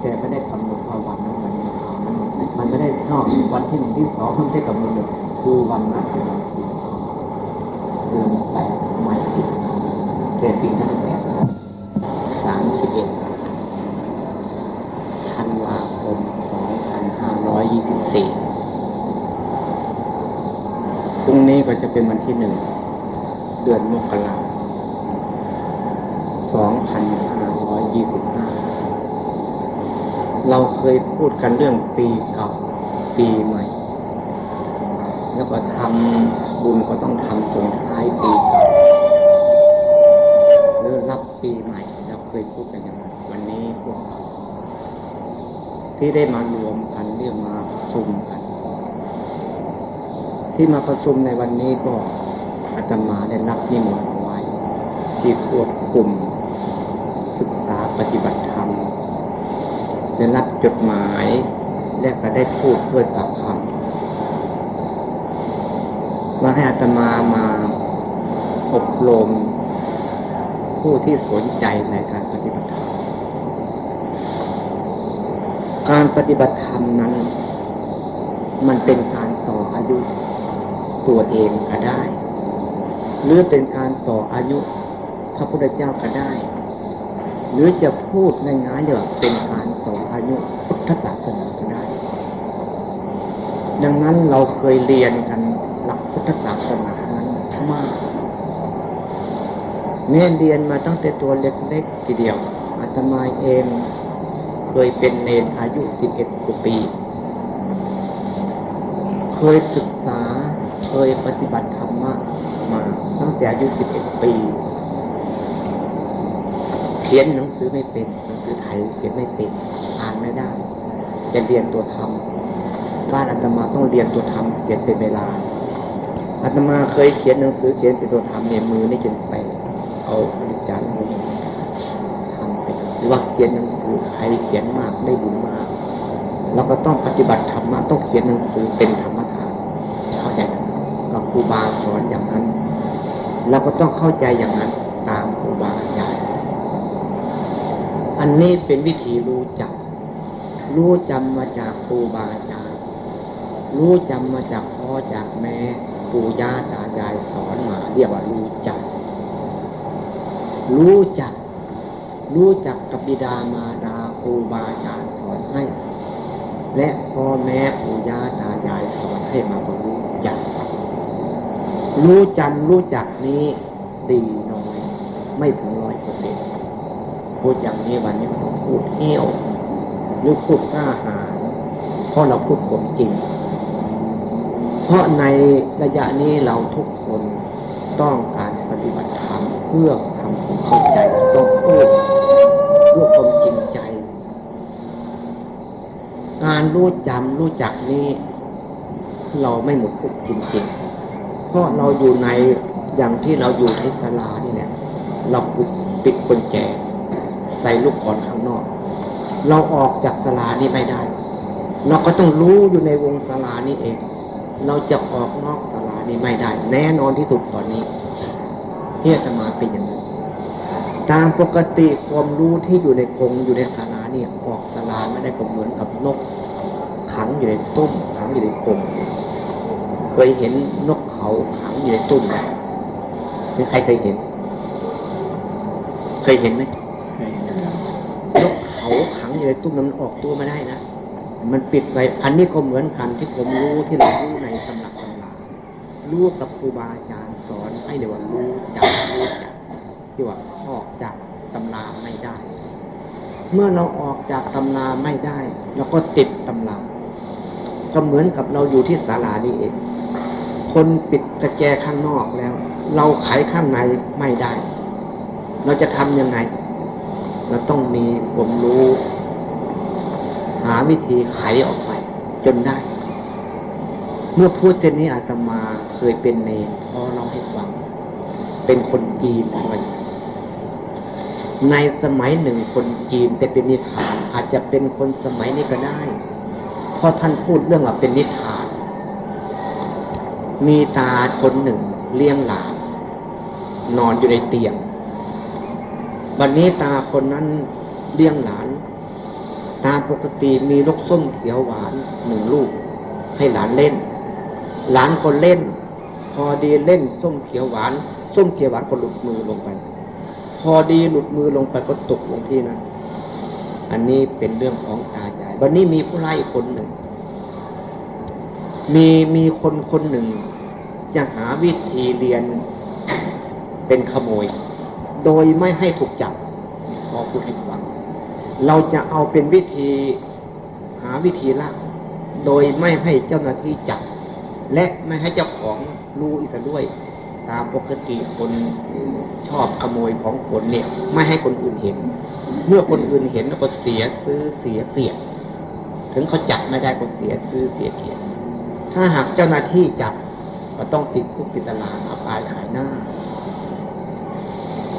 แต่ไม่ได้กำหนดวันนั้นมันมันไม่ได้นอกวันที่หนึ่งที่สองมันได้กำหนดคือวันนั้นเป็นวันที่เดือนแปดไม่ผิดแต่ปีนั้นแปดสามสิบเอ็ดธันวาคมสองพันห้าร้อยยี่สิบสี่พรุ่งนี้ก็จะเป็นวันที่หนึ่งเดือนมกราสองพันห้าร้อยยี่สิบห้า เราเคยพูดกันเรื่องปีเก่าปีใหม่ แล้วก็ทำบุญก็ต้องทำตรงท้ายปีเก่าหรือรับปีใหม่เราเคยพูดกันอย่างไรวันนี้พวกเราที่ได้มารวมกันเรียกมาประชุมกัน ที่มาประชุมในวันนี้ก็อาตมาได้รับนิมนต์ไว้ ที่ควบกลุ่มศึกษาปฏิบัติ ได้รับจดหมาย และก็ได้พูดเพื่อตักคำว่าให้อาตมามาอบรมผู้ที่สนใจในการปฏิบัติธรรม การปฏิบัติธรรมนั้น มันเป็นการต่ออายุตัวเองก็ได้ หรือเป็นการต่ออายุพระพุทธเจ้าก็ได้ หรือจะพูดง่ายๆเดี๋ยวเป็นการต่ออายุพุทธศาสนาก็ได้ ดังนั้นเราเคยเรียนกันหลักพุทธศาสนานั้นมากเน้นเรียนมาตั้งแต่ตัวเล็กๆทีเดียวอาตมาเองเคยเป็นเนรอายุสิบเอ็ดกว่าปี เคยศึกษาเคยปฏิบัติธรรมะมาตั้งแต่อายุสิบเอ็ดปี เขียนหนังสือไม่เป็นหนังสือไทยเขียนไม่เป็นอ่านไม่ได้จะเรียนตัวธรรม บ้านอาตมาต้องเรียนตัวธรรมเขียนเป็นเวลาอาตมาเคยเขียนหนังสือเขียนเป็นตัวธรรมเนี่ยมือไม่จนไป เอาอาจารย์มือทำไปหรือว่าเขียนหนังสือใครเขียนมากได้บุญมากเราก็ต้องปฏิบัติธรรมะต้องเขียนหนังสือเป็นธรรมทานเข้าใจไหมกับครูบาสอนอย่างนั้นเราก็ต้องเข้าใจอย่างนั้นตามครูบาอาจารย์อันนี้เป็นวิธีรู้จัก รู้จำมาจากครูบาอาจารย์ รู้จำมาจากพ่อจากแม่ปู่ย่าตายายสอนมา เรียกว่ารู้จัก รู้จัก รู้จักกับบิดามารดาครูบาอาจารย์สอนให้ และพ่อแม่ปู่ย่าตายายสอนให้มารู้จัก รู้จำรู้จักนี้ดีน้อย ไม่ถึงร้อยเปอร์เซ็นต์พูดอย่างนี้วันนี้ผมพูดเที่ยวหรือพูดกล้าหาญเพราะเราพูดความจริง เพราะในระยะนี้เราทุกคนต้องการปฏิบัติธรรมเพื่อทำความเข้าใจต้องพูดด้วยความจริงใจ การรู้จำรู้จักนี้ เราไม่หมดทุกจริงๆ เพราะเราอยู่ในอย่างที่เราอยู่ที่ศาลานี่เนี่ยเราปิดปิดกุญแจ ใส่ลูกกอนข้างนอก เราออกจากศาลานี้ไม่ได้ เราก็ต้องรู้อยู่ในวงศาลานี้เอง เราจะออกนอกศาลานี้ไม่ได้ แน่นอนที่สุดตอนนี้ที่จะมาเป็นอย่างนั้นตามปกติความรู้ที่อยู่ในกรงอยู่ในศาลาเนี่ยออกศาลาไม่ได้ก็เหมือนกับนก ขังอยู่ในตุ้มขังอยู่ในกรงเคยเห็นนกเขาขังอยู่ในตุ้มไหมมีใครเคยเห็น เคยเห็นไหมนกเขาขังอยู่ในตุ้มนั้นมันออกตัวไม่ได้นะมันปิดไว้อันนี้ก็เหมือนกันที่ผมรู้ที่เรารู้ในตำรับตำรา รู้กับครูบาอาจารย์สอนให้เดี๋ยวว่ารู้จักรู้จักที่ว่าออกจากตำราไม่ได้ เมื่อเราออกจากตำราไม่ได้เราก็ติดตำราก็เหมือนกับเราอยู่ที่ศาลานี่เอง คนปิดกระแจข้างนอกแล้ว เราไขข้างในไม่ได้ เราจะทำยังไง เราต้องมีผมรู้ หาวิธีไขออกไป จนได้ มื่อพูดเช่นนี้อาตมาเคยเป็นเนรพ่อเราให้ฟัง เป็นคนจีนด้วยในสมัยหนึ่งคนจีนแต่เป็นนิทาน อาจจะเป็นคนสมัยนี้ก็ได้ เพราะท่านพูดเรื่องว่าเป็นนิทาน มีตาคนหนึ่งเลี้ยงหลาน นอนอยู่ในเตียง วันนี้ตาคนนั้นเลี้ยงหลาน ตาปกติมีลูกส้มเขียวหวานหนึ่งลูกให้หลานเล่น หลานคนเล่น พอดีเล่นส้มเขียวหวาน ส้มเขียวหวานก็หลุดมือลงไป พอดีหลุดมือลงไปก็ตกลงที่นั้นอันนี้เป็นเรื่องของตาใจวันนี้มีผู้ร้ายคนหนึ่ง มีมีคนคนหนึ่ง จะหาวิธีเรียนเป็นขโมย โดยไม่ให้ถูกจับพอพูดให้ฟัง เราจะเอาเป็นวิธีหาวิธีละ โดยไม่ให้เจ้าหน้าที่จับ และไม่ให้เจ้าของรู้อีกด้วย ตามปกติคนชอบขโมยของคนเนี่ย ไม่ให้คนอื่นเห็น เมื่อคนอื่นเห็นก็เสียซื้อเสียเกียรติถึงเขาจับไม่ได้ก็เสียซื้อเสียเกียรติถ้าหากเจ้าหน้าที่จับก็ต้องติดคุกติดตารางอับอายขายหน้า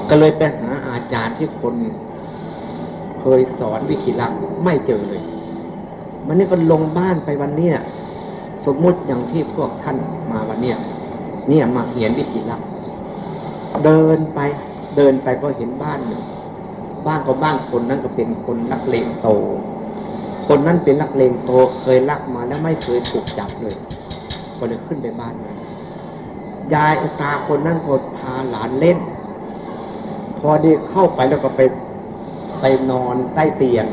ก็เลยไปหาอาจารย์ที่คนเคยสอนวิธีลักไม่เจอเลย มันนี่ก็ลงบ้านไปวันนี้เนี่ย สมมุติอย่างที่พวกท่านมาวันเนี้ยเนี่ยมาเห็นวิธีลักเดินไป เดินไปก็เห็นบ้านหนึ่งบ้านก็บ้านคนนั้นก็เป็นคนนักเลงโต คนนั้นเป็นนักเลงโตเคยลักมาแล้วไม่เคยถูกจับเลยก็เลยขึ้นไปบ้านนั้นยายตาคนนั้นก็พาหลานเล่น พอดีเข้าไปแล้วก็ไปไปนอนใต้เตียง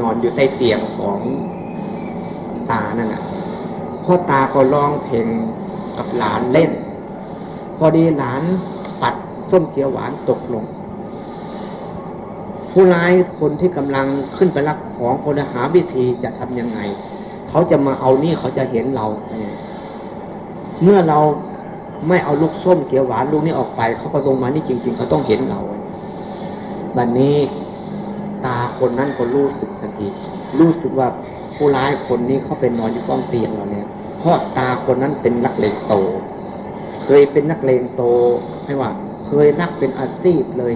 นอนอยู่ใต้เตียงของตานั่นน่ะ พ่อตาก็ร้องเพลงกับหลานเล่น พอดีหลานปัดส้มเขียวหวานตกลง ผู้ร้ายคนที่กำลังขึ้นไปรับของคนหาวิธีจะทำยังไง เขาจะมาเอานี่เขาจะเห็นเราเมื่อเราไม่เอาลูกส้มเขียวหวานลูกนี้ออกไป เขาก็ลงมานี่จริง ๆ เขาต้องเห็นเราบัดนนี้ตาคนนั้นก็รู้สึกทันทีรู้สึกว่า ผู้ร้ายคนนี้เขาเป็นนอนอยู่ก้องเตียงเราเนี่ยเพราะตาคนนั้นเป็นนักเลงโต เคยเป็นนักเลงโตไม่ว่า เคยรักเป็นอาชีพเลย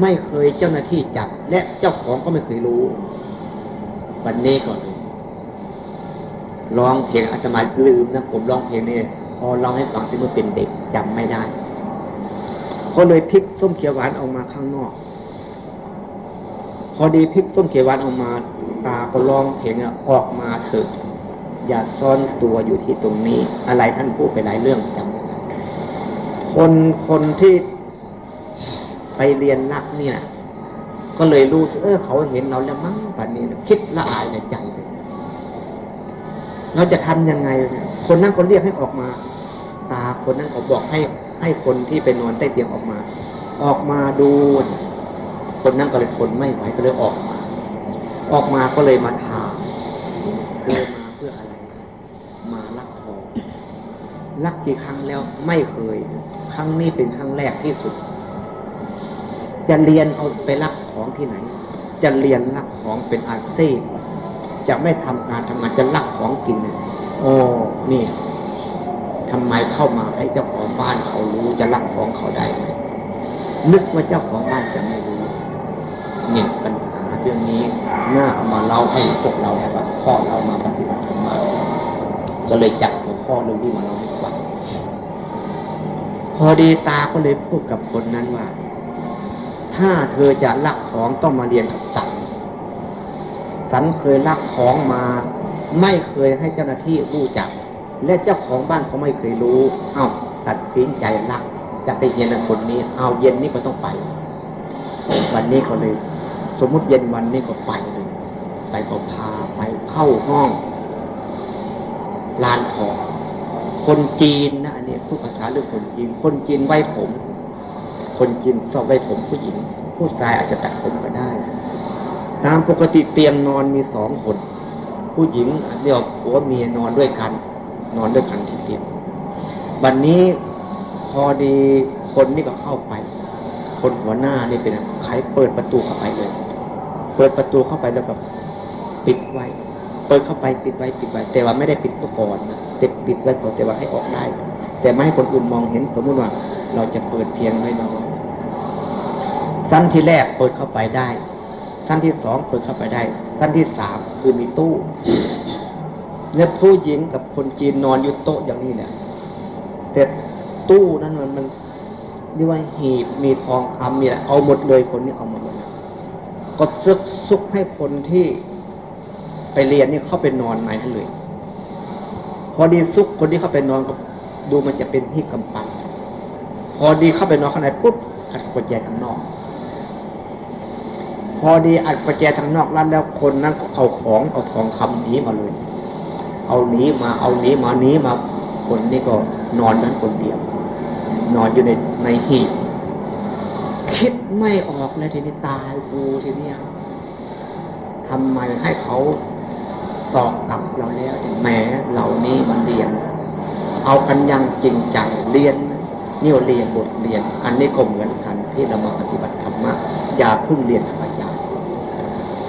ไม่เคยเจ้าหน้าที่จับ และเจ้าของก็ไม่เคยรู้ วันนี้ก่อนร้องเพลงอาตมาลืมนะผมร้องเพลงนี่พอร้องให้ฟังที่เมื่อเป็นเด็กจำไม่ได้ก็เลยพลิกส้มเขียวหวานออกมาข้างนอก พอดีพลิกส้มเขียวหวานออกมา ตาก็ร้องเพลงออกมาเถอะอย่าซ่อนตัวอยู่ที่ตรงนี้ อะไรท่านพูดไปหลายเรื่องจำคนคนที่ไปเรียนนักเนี่ยก็เลยรู้เออเขาเห็นเราแล้วมั้งป่านนี้คิดละอายในใจเลยเราจะทำยังไง คนนั้นคนเรียกให้ออกมา ตาคนนั้นเขาบอกให้ให้คนที่ไปนอนใต้เตียงออกมา ออกมาดู คนนั้นก็เลยทนไม่ไหวก็เลยออกมา ออกมาก็เลยมาถามเกิดมาเพื่ออะไร มาลักของลักกี่ครั้งแล้วไม่เคย ครั้งนี้เป็นครั้งแรกที่สุด จะเรียนเอาไปลักของที่ไหน จะเรียนลักของเป็นอาชีพจะไม่ทำงานทำงานจะลักของกินเนี่ยโอ้นี่ทำไมเข้ามาให้เจ้าของบ้านเขารู้จะลักของเขาได้ไหมนึกว่าเจ้าของบ้านจะไม่รู้ เนี่ยปัญหาเรื่องนี้น่าเอามาเล่าให้พวกเราแว่าพ่อเรามาปฏิบัติธรรมก็เลยจับหัวข้อเรื่องนี้มาเล่าให้ฟังพอดีตาก็เลยพูดกับคนนั้นว่า ถ้าเธอจะลักของต้องมาเรียนกับสัตว์สันเคยลักของมา ไม่เคยให้เจ้าหน้าที่รู้จัก และเจ้าของบ้านเขาไม่เคยรู้ เอา้าตัดสินใจลัก จะไปเย็นคนนี้ เอาเย็นนี้ก็ต้องไป วันนี้เขาเลย สมมุติเย็นวันนี้ก็ไปเลยไปก็พาไปเข้าห้องลานทองคนจีนนะอันนี้พูดภาษาเรื่องคนจีน คนจีนไว้ผม คนจีนชอบไว้ผมผู้หญิง ผู้ชายอาจจะตัดผมก็ได้ ตามปกติเตียงนอนมีสองคน ผู้หญิงเรียกผัวเมียนอนด้วยกัน นอนด้วยกันที่เตียงวันนี้พอดีคนนี่ก็เข้าไป คนหัวหน้านี่เป็นใครเปิดประตูเข้าไปเลย เปิดประตูเข้าไปแล้วก็ปิดไว้ เปิดเข้าไปปิดไว้ปิดไว้ แต่ว่าไม่ได้ปิดตัวก่อนนะติดปิดไว้ก่อนแต่ว่าให้ออกได้ แต่ไม่ให้คนอื่นมองเห็นสมมติว่า เราจะเปิดเพียงไม่น้อยสั้นที่แรกเปิดเข้าไปได้สั้นที่สองเปิดเข้าไปได้สั้นที่สามคือมีตู้เนี่ยผู้หญิงกับคนจีนนอนอยู่โต๊ะอย่างนี้เนี่ยแต่ตู้นั้นมันมันเรียกว่าหีบมีทองคำมีอะไรเอาหมดเลยคนนี้เอาหมด ก็ซึกซุกให้คนที่ไปเรียนนี่เข้าไปนอนในนั้นเลยพอดีซุกคนที่เข้าไปนอนก็ดูมันจะเป็นที่กำปั้นพอดีเข้าไปนอนข้างในปุ๊บอัดกุญแจข้างนอก พอดีอัดกุญแจทางนอกแล้วแล้วคนนั้นก็เอาของเอาทองคำนี้มาเลย เอานี้มาเอานี้มานี้มาคนนี้ก็นอนนั้นคนเดียว นอนอยู่ในในหีบ คิดไม่ออกเลยทีนี้ตายกูทีนี้ทำไมให้เขาสอบกลับเราแล้วแหมเหล่านี้มันเรียน เอากันยังจริงจังเรียนนี่เรียนบทเรียน อันนี้ก็เหมือนกันที่เรามาปฏิบัติธรรมะอย่าพิ่งเรียนธรรมะ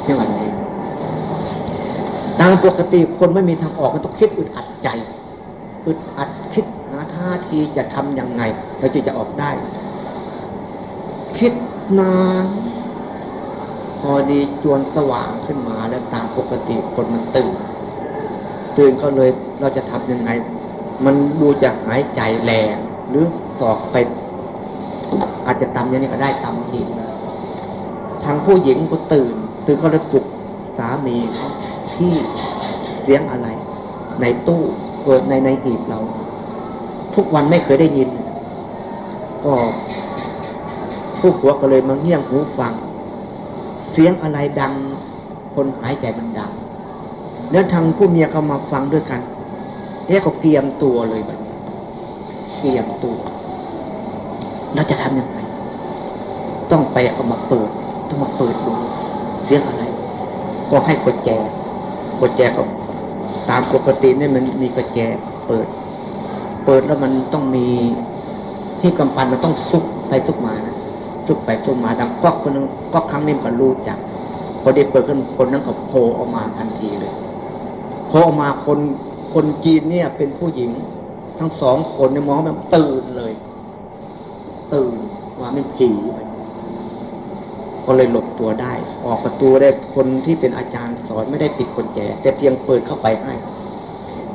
นี่วันนี้ตามปกติคนไม่มีทางออกก็ต้องคิดอึดอัดใจอึดอัดคิดหาท่าทีจะทำยังไงเราจะจะออกได้ คิดนานพอดีจวนสว่างขึ้นมาแล้วตามปกติคนมันตื่นตื่นก็เลยเราจะทำยังไง มันดูจะหายใจแรงหรือสอกไป อาจจะตำอย่างนี้ก็ได้ตำอีกทางผู้หญิงก็ตื่น ตื่นก็เลยปลุกสามีเขาที่เสียงอะไร ในตู้เกิดในในหีบเรา ทุกวันไม่เคยได้ยิน ก็ ผู้ผัวก็เลยมาเงี่ยงหูฟัง เสียงอะไรดัง คนหายใจมันดัง แล้วทางผู้เมียก็มาฟังด้วยกันเอ๊ะก็เตรียมตัวเลยแบบเตรียมตัวเราจะทำยังไง ต้องไปเอามาเปิด ต้องมาเปิดดูเสียงอะไร ก็ให้กดแจกดแจก็ตามปกติเนี่ยมันมีกระแจเปิด เปิดแล้วมันต้องมีที่กำปั้นมันต้องซุกไปซุกมานะ ซุกไปซุกมาดังก๊อกคนนึงก๊อกครั้งนี้มันรู้จักพอได้เปิดขึ้นคนนั้นก็โผล่ออกมาทันทีเลยโผล่ออกมาคนคนจีนเนี่ย เป็นผู้หญิง ทั้งสองคนเนี่ยมองแบบตื่นเลย ตื่นว่าไม่ผีก็เลยหลบตัวได้ ออกประตูได้คนที่เป็นอาจารย์สอนไม่ได้ปิดกุญแจ แต่เพียงเปิดเข้าไปให้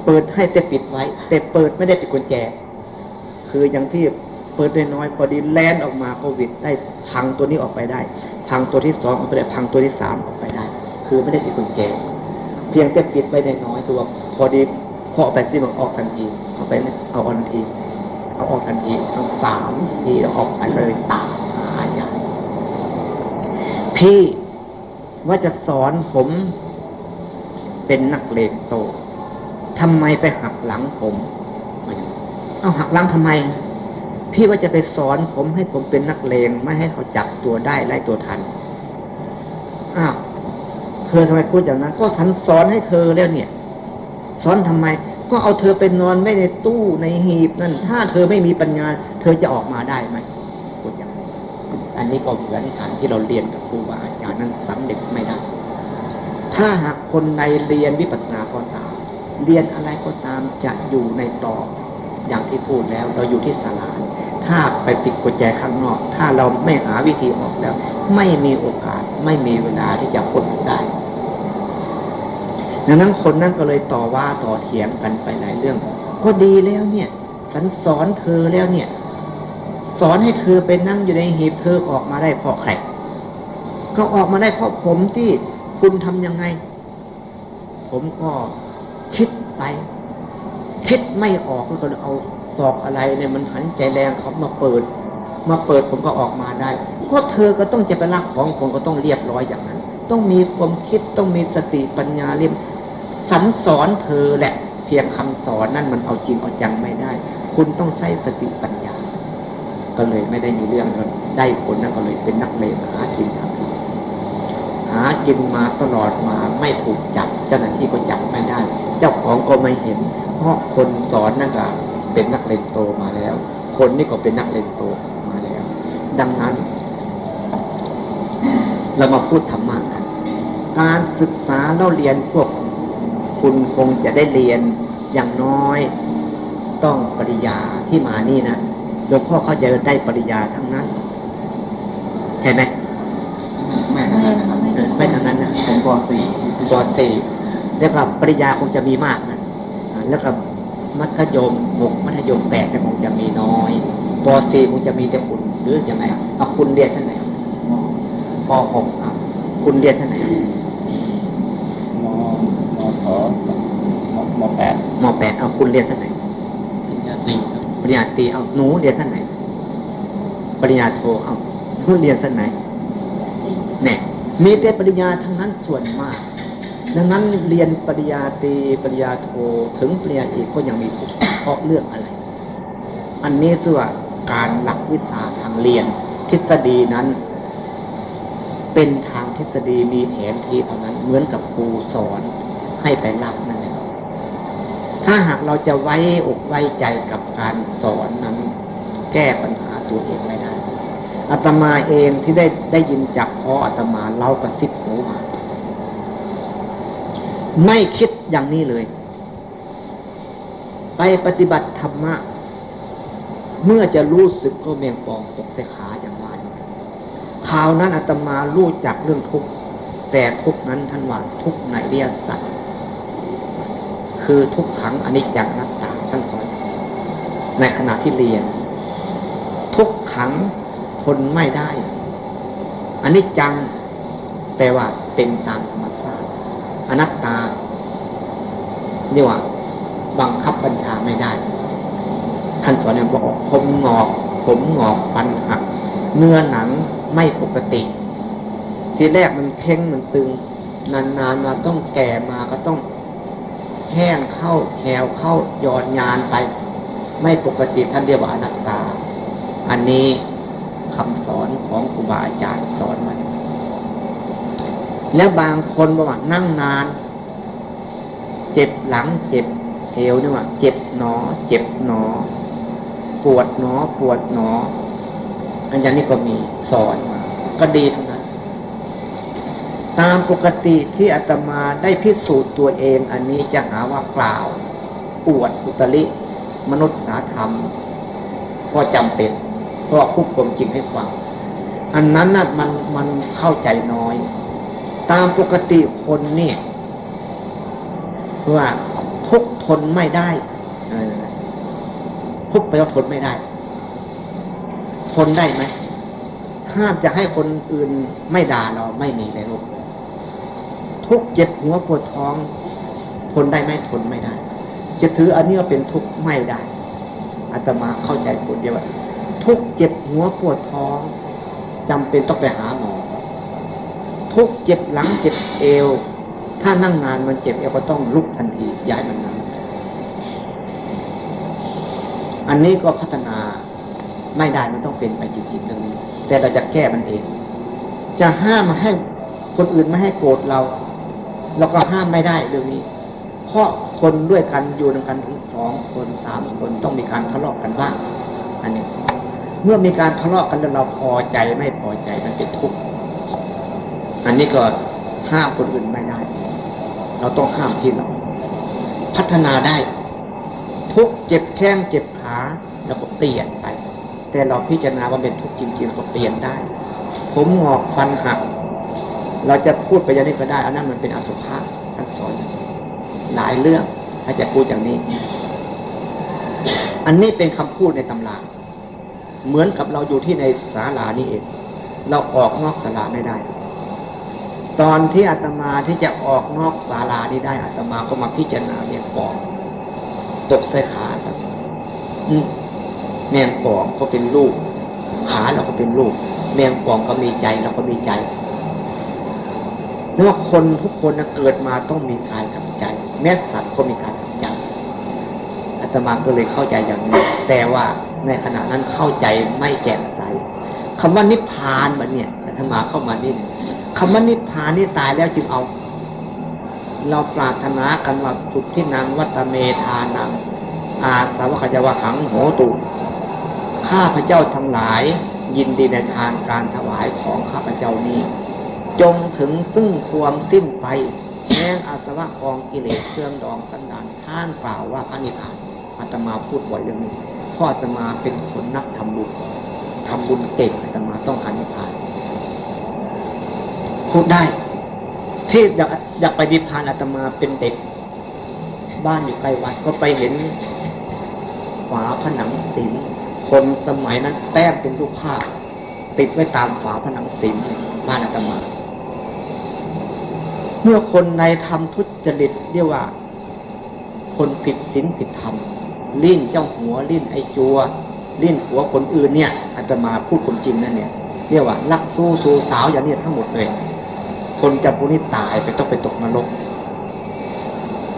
เปิดให้แต่ปิดไว้ แต่เปิดไม่ได้ปิดกุญแจ คืออย่างที่ เปิดได้น้อยพอดีแลนออกมาโควิด ได้พังตัวนี้ออกไปได้ พังตัวที่สองออกไปได้พังตัวที่สามออกไปได้ คือไม่ได้ปิดกุญแจเพียงแต่ปิดไว้ได้น้อยตัว พอดีพอออกไปที่มันออกทันทีเอาไปเอาออกทันทีเอาออกทันทีทั้งสามทีแล้วออกไปเลยตามหาญาพี่ว่าจะสอนผมเป็นนักเลงโตทำไมไปหักหลังผม เอาหักหลังทำไม พี่ว่าจะไปสอนผมให้ผมเป็นนักเลงไม่ให้เขาจับตัวได้ไล่ตัวทันอ้าวเธอทำไมพูดอย่างนั้น ก็ฉันสอนให้เธอแล้วเนี่ย สอนทำไม ก็เอาเธอไปนอนไม่ในตู้ในหีบนั่น ถ้าเธอไม่มีปัญญา เธอจะออกมาได้ไหมพูดอย่างอันนี้ก็เหมือนกันที่เราเรียนกับครูบาอาจารย์นั้นสำเร็จไม่ได้ ถ้าหากคนในเรียนวิปัสสนาก็ตาม เรียนอะไรก็ตามจะอยู่ในตรอ อย่างที่พูดแล้ว เราอยู่ที่ศาลาถ้าไปติดกุญแจข้างนอก ถ้าเราไม่หาวิธีออกแล้ว ไม่มีโอกาส ไม่มีเวลาที่จะพ้นได้ดังนั้นคนนั้นก็เลยต่อว่าต่อเถียงกันไปหลายเรื่อง ก็ดีแล้วเนี่ย ฉันสอนเธอแล้วเนี่ย สอนให้เธอไปนั่งอยู่ในหีบเธอออกมาได้เพราะใครก็ออกมาได้เพราะผมที่คุณทำยังไง ผมก็คิดไป คิดไม่ออกก็เลยเอาศอกอะไรเนี่ยมันหันใจแรงเขามาเปิด มาเปิดผมก็ออกมาได้เพราะเธอก็ต้องจะไปรักของผมก็ต้องเรียบร้อยอย่างนั้น ต้องมีความคิดต้องมีสติปัญญาเรียมสันสอนเธอแหละเพียงคำสอนนั่นมันเอาจริงเอาจังไม่ได้ คุณต้องใช้สติปัญญา ก็เลยไม่ได้มีเรื่องได้ผลนั่นก็เลยเป็นนักเลงหากินทำ หากินมาตลอดมาไม่ถูกจับเจ้าหน้าที่ก็จับไม่ได้ เจ้าของก็ไม่เห็น เพราะคนสอนนั่นก็เป็นนักเลงโตมาแล้ว คนนี่ก็เป็นนักเลงโตมาแล้ว ดังนั้น เรามาพูดธรรมะกันการศึกษาเราเรียนพวกคุณคงจะได้เรียนอย่างน้อย ต้องปริญญาที่มานี่นะหลวงพ่อเข้าใจได้ปริญญาทั้งนั้น ใช่ไหมทั้งนั้นนะครับไม่ทั้งนั้นนะผมปสี่ป สี่ แล้วก็ปริญญาคงจะมีมากนะแล้วก็มัธยมหกมัธยมแปดคงจะมีน้อยปสี่คงจะมีแต่คุณหรือยังไงเอาคุณเรียนท่านไหนปหกครับปคุณเรียนท่านไหนมมสมแปดมแปดเอาคุณเรียนท่านไหนปริญญาตรีปริญญาตรีเอาหนูเรียนท่านไหนปริญญาโทเอาหนูเรียนท่านไหนเนี่ยมีแต่ปริญญาทั้งนั้นส่วนมาก ดังนั้นเรียนปริญญาตรีปริญญาโทถึงปริญญาเอกก็ยังมีทุกเพราะเรื่องอะไร อันนี้ส่วนการหลักวิชาทางเรียน ทฤษฎีนั้น เป็นทางทฤษฎีมีแผนที่เท่านั้น เหมือนกับครูสอนให้ไปรับนั่นเองถ้าหากเราจะไว้อกไว้ใจกับการสอนนั้น แก้ปัญหาตัวเองไม่ได้อาตมาเองที่ได้ได้ยินจากพ่ออาตมาเล่ากระซิบหูมา ไม่คิดอย่างนี้เลย ไปปฏิบัติธรรมะ เมื่อจะรู้สึกก็เมียงปองตกใส่ขาอย่างว่าข่าวนั้นอาตมารู้จักเรื่องทุกข์แต่ทุกนั้นท่านว่าทุกในเรียสัตว์คือทุกขังอนิจจังนัตตาท่านสอนในขณะที่เรียน ทุกขังทนไม่ได้อนนี้จังแปลว่าเป็นตามธรรมชาติ อนัตตานี่ว่าบังคับบัญชาไม่ได้ท่านสอนเนี่ยบอกผมงอก ผมงอกฟันหัก เนื้อหนังไม่ปกติ ทีแรกมันเพ่งมันตึง นานๆมาต้องแก่มาก็ต้องแห้งเข้าแถวเข้าหยอดยานไป ไม่ปกติท่านเรียกว่าอนัตตา อันนี้คำสอนของครูบาอาจารย์สอนมา แล้วบางคนบอกว่านั่งนาน เจ็บหลังเจ็บเอวนี่ว่าเจ็บหนอ เจ็บหนอ ปวดหนอ ปวดหนอ อันนี้ก็มีสอนมาก็ดีทั้งนั้นตามปกติที่อาตมาได้พิสูจน์ตัวเอง อันนี้จะหาว่าเปล่า ปวดอุตริ มนุษยธรรม ก็จำเป็นเพราะพูดความจริงให้ฟัง อันนั้นน่ะมันมันเข้าใจน้อย ตามปกติคนเนี่ย ว่าทุกทนไม่ได้ทุกไปว่าทนไม่ได้ ทนได้ไหมห้ามจะให้คนอื่นไม่ด่าเราไม่มีในโลกทุกเจ็บหัวปวดท้อง ทนได้ไหมทนไม่ได้ จะถืออันนี้ว่าเป็นทุกข์ไม่ได้อาตมาเข้าใจคนเดียวว่าทุกเจ็บหัวปวดท้องจำเป็นต้องไปหาหมอ ทุกเจ็บหลังเจ็บเอว ถ้านั่งนานมันเจ็บเอวก็ต้องลุกทันทีย้ายมันนั่งอันนี้ก็พัฒนาไม่ได้มันต้องเป็นไปจริงๆเรื่องนี้ แต่เราจะแก้มันเอง จะห้ามมาให้คนอื่นไม่ให้โกรธเรา เราก็ห้ามไม่ได้เรื่องนี้ เพราะคนด้วยกันอยู่ด้วยกันถึงสองคนสามคนต้องมีการทะเลาะกันบ้าง อันนี้ เมื่อมีการทะเลาะกันแล้วเราพอใจไม่พอใจมันเป็นทุกข์ อันนี้ก็ห้ามคนอื่นไม่ได้ เราต้องห้ามที่เรา พัฒนาได้ ทุกเจ็บแข้งเจ็บขาเราก็เปลี่ยนไป แต่เราพิจารณาว่าเป็นทุกข์จริงๆก็เปลี่ยนได้ ผมหงอกฟันหัก เราจะพูดไปยังนี้ก็ได้ อันนั้นมันเป็นอสุภะท่านสอนหลายเรื่องถ้าจะพูดอย่างนี้ อันนี้เป็นคำพูดในตำราเหมือนกับเราอยู่ที่ในศาลานี่เอง เราออกนอกศาลาไม่ได้ ตอนที่อาตมาที่จะออกนอกศาลานี้ได้อาตมาก็มาพิจารณาเมียงปองตกใส่ขาแมงปองก็เป็นลูกขาเราก็เป็นลูกแมงปองก็มีใจเราก็มีใจเนื่อคนทุกคนเกิดมาต้องมีกายกับใจ แม้สัตว์ก็มีกายกับใจอาตมาก็เลยเข้าใจอย่างนี้ แต่ว่าในขณะนั้นเข้าใจไม่แจ่มใสคำว่านิพพานมันเนี่ยอาตมาเข้ามานี่ คำว่านิพพานนี่ตายแล้วจึงเอา เราปรารถนากันว่าสุดที่นังวัตเมธานังอาสาวขจาวหังโหตุ ข้าพระเจ้าทั้งหลายยินดีในทานการถวายของข้าพเจ้านี้ จงถึงซึ่งความสิ้นไปแม้อาสวะกองกิเลสเครื่องดองสันดานท่านกล่าวว่าพระนิพพานอาตมาพูดบ่อยเรื่องนี้พ่ออาตมาเป็นคนนักทำบุญทำบุญเก่งอาตมาต้องการนิพพาน พูดได้ ที่อยากอยากไปนิพพานอาตมาเป็นเด็ก บ้านอยู่ใกล้วัดก็ไปเห็นฝาผนังสิงคนสมัยนั้นแต้มเป็นรูปภาพ ติดไว้ตามฝาผนังสิงบ้านอาตมา เมื่อคนในทำทุจริตเรียกว่า คนผิดศีลผิดธรรมลิ้นเจ้าหัวลิ้นไอจัวลิ้นหัวคนอื่นเนี่ยอาตมาพูดความจริงนั่นเนี่ยเรียกว่ารักสู้สู้สาวอย่างนี้ทั้งหมดเลย คนจะพวกนี้ตายไปต้องไปตกนรก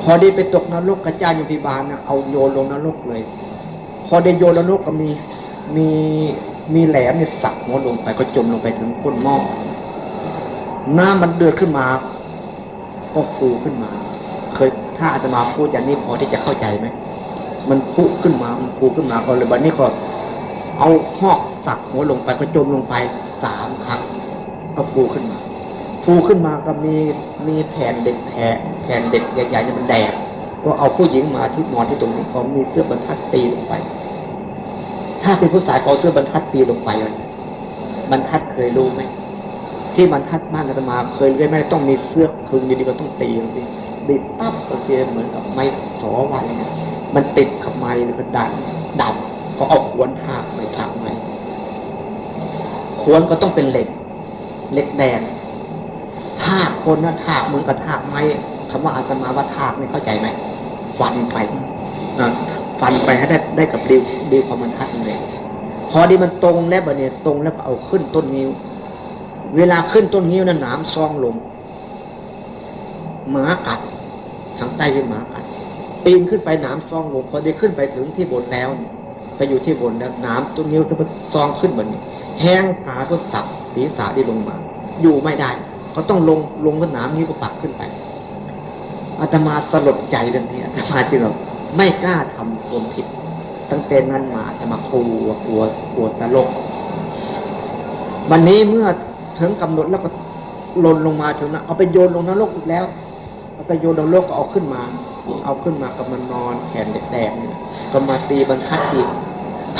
พอได้ไปตกนรกกระจายยมพิบาลนะเอาโยนลงนรกเลย พอได้โยนนรกก็มีมีมีแหลมเนี่ยสักหัวลงไปก็จมลงไปถึงก้นหม้อน้ำมันเดือดขึ้นมา ก็ฟูขึ้นมา เคยถ้าอาตมาพูดอย่างนี้พอที่จะเข้าใจไหมมันพุขึ้นมา มันฟูขึ้นมาก็เลยบัดนี้ก็เอาหอกสักหัวลงไปก็จมลงไปสามครั้งก็ฟูขึ้นมา ฟูขึ้นมาก็มีมีแผ่นเด็กแผ่แผ่นเด็กใหญ่ๆเนี่ยมันแดงก็เอาผู้หญิงมาที่นอนที่ตรงนี้เขามีเสื้อบรรทัดตีลงไป ถ้าเป็นผู้ชายเขาเสื้อบรรทัดตีลงไปเลยบรรทัดเคยรู้ไหมที่บรรทัดบ้านอาตมาเคยเรียนไหมต้องมีเสื้อคลุมดีก็ต้องตีลงไปดิบปั๊บก็เสียเหมือนกับไม้สอวันเนี่ยมันติดกับไม้แล้วก็ดันดับก็เอาขวนหักไปทักไม้ขวนก็ต้องเป็นเหล็กเหล็กแดง ถากคนนะถากมือกับถากไม้คำว่าอาตมาว่าถากไม่เข้าใจไหมฟันไปฟันไปให้ได้ได้กับดิวดิวความมันทัดเลยพอดีมันตรงแล้วเนี่ยตรงแล้วก็เอาขึ้นต้นนิ้ว เวลาขึ้นต้นนิ้วนั้นหนามซองลงหมากัดทางใต้เป็นหมากัดปีนขึ้นไปหนามซองลงพอได้ขึ้นไปถึงที่บนแล้วไปอยู่ที่บนแล้วหนามต้นนิ้วก็ซองขึ้นแบบนี้แห้งขาก็สับศีรษะได้ลงมา อยู่ไม่ได้ ก็ต้องลงลงบนหนามนิ้ก็ปักขึ้นไปอาตมาสลดใจเรื่องนี้อาตมาจึงไม่กล้าทำความผิด ตั้งแต่นั้นมาอาตมากลัวกลัวกลัวตลก วันนี้เมื่อถึงกำหนดแล้วก็หล่นลงมาถึงนะเอาไปโยนลงนรกอีกแล้วเอาไปโยนลงนรกก็เอาขึ้นมา เอาขึ้นมาก็มานอนแขนแดงๆก็มาตีบรรทัดอีก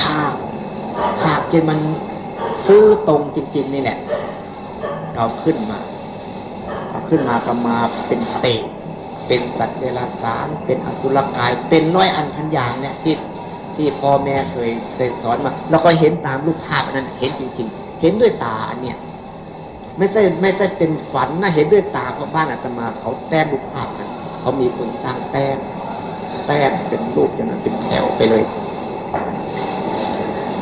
ถ้าหากจนมันซื้อตรงจริงๆนี่แหละเอาขึ้นมา ขึ้นมาก็มาเป็นเตะเป็นสัตว์เดรัจฉานเป็นอสุรกาย เป็นน้อยอันพันอย่างเนี่ยที่ที่พ่อแม่เคยเคยสอนมาเราก็เห็นตามรูปภาพนั้นเห็นจริงๆ เห็นด้วยตาอันเนี้ยไม่ใช่ไม่ใช่เป็นฝันนะเห็นด้วยตาเพราะบ้านอาตมาเขาแต้มรูปภาพกันเขามีคนสร้างแต้มแต้มเป็นรูปอย่างนั้นเป็นแถวไปเลย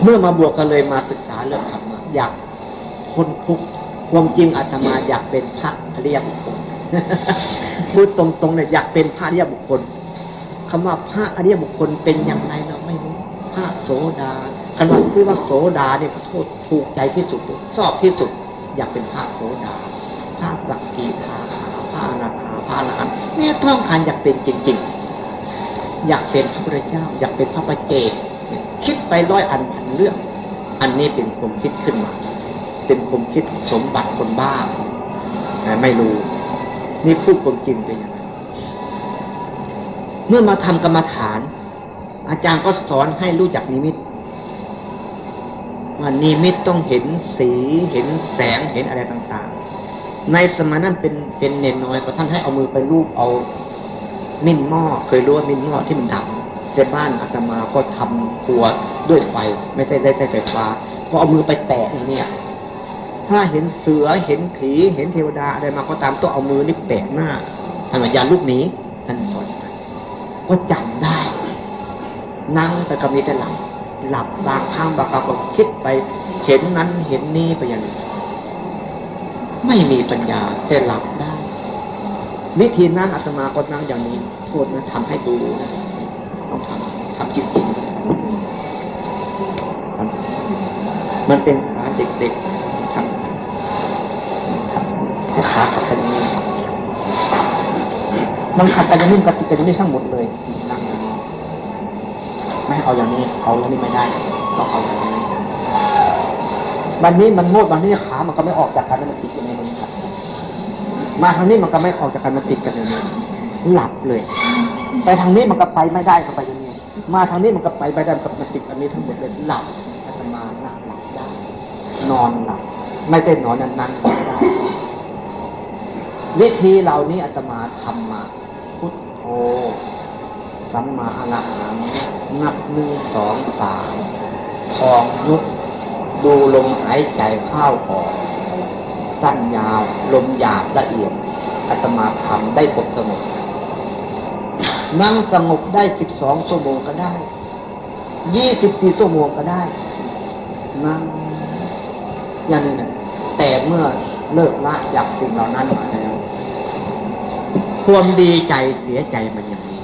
เมื่อมาบวกกันเลยมาศึกษาเรื่องธรรมะอยากคนทุก ความจริงอาตมาอยากเป็นพระอริยบุคคลพูดตรงๆเนี่ยอยากเป็นพระอริยบุคคลคำว่าพระอริยบุคคลเป็นอย่างไรเราไม่รู้พระโสดาคำว่าคือว่าโสดาเนี่ยขอโทษถูกใจที่สุดชอบที่สุด อยากเป็นพระโสดาพระสักกีทาพระนาคาพระอรหันต์เนี่ยต้องการอยากเป็นจริง ๆ อยากเป็นพระพุทธเจ้า อยากเป็นพระปัจเจกคิดไปร้อยอันพันเรื่อง อันนี้เป็นผมคิดขึ้นมา เป็นผมคิดสมบัติคนบ้าไม่รู้ นี่พูดความจริงเป็นอย่างนั้นเมื่อมาทำกรรมฐาน อาจารย์ก็สอนให้รู้จักนิมิตว่านิมิตต้องเห็นสีเห็นแสงเห็นอะไรต่างๆ ในสมัยนั้นเป็นเป็นเนนน้อยก็ท่านให้เอามือไปลูบเอามิ้นหม้อเคยรู้ว่ามิ้นหม้อที่มันดับแต่บ้านอาตมาก็ทำครัวด้วยไฟ ไม่ใช่ได้ใช้ไฟฟ้าก็เอามือไปแตะเนี่ย ถ้าเห็นเสือเห็นผีเห็นเทวดาอะไรมาก็ตามต้องเอามือนี่แปะหน้าทำไมยาลูกนี้ท่านสอนก็จำได้ นั่งแต่ก็มีแต่หลับหลับบางครั้งบางครั้งก็คิดไป เห็นนั้นเห็นนี้ไปอย่างนี้ไม่มีปัญญาแต่หลับได้ วิธีนั้นอาตมาก็นั่งอย่างนี้โทษนะทำให้ดูนะต้องทำทำจริงๆมันเป็นขาเด็กๆทำขาขัดกันนี้ มันขัดกันอย่างนี้กับติดกันอย่างนี้ทั้งหมดเลยนั่งไม่เอาอย่างนี้เอาอย่างนี้ไม่ได้ต้องเอาอย่างนี้วันนี้มันโง่วันนี้ขา มันก็ไม่ออกจากกันมันติดกันในมันขัดมาทางนี้มันก็ไม่ออกจากกันมันติดกันอย่างนี้หลับเลยไปทางนี้มันก็ไปไม่ได้ก็ไปอย่างนี้มาทางนี้มันก็ไปไม่ได้กับมันติดอันนี้ทั้งหมดเลยหลับอาตมาหลับหลับได้นอนหลับไม่ได้นอนนานๆได้วิธีเหล่านี้อาตมาทำมา สัมมาอรหังนับหนึ่งสองสามทองยุบดูลมหายใจเข้าออก สั้นยาวลมหยาบละเอียดอาตมาทำได้บทสงบนั่งสงบได้สิบสองชั่วโมงก็ได้ยี่สิบสี่ชั่วโมงก็ได้นั่งอย่างนี้นะแต่เมื่อเลิกละจากสิ่งเหล่านั้นมาแล้ว ความดีใจเสียใจมันย่างนี้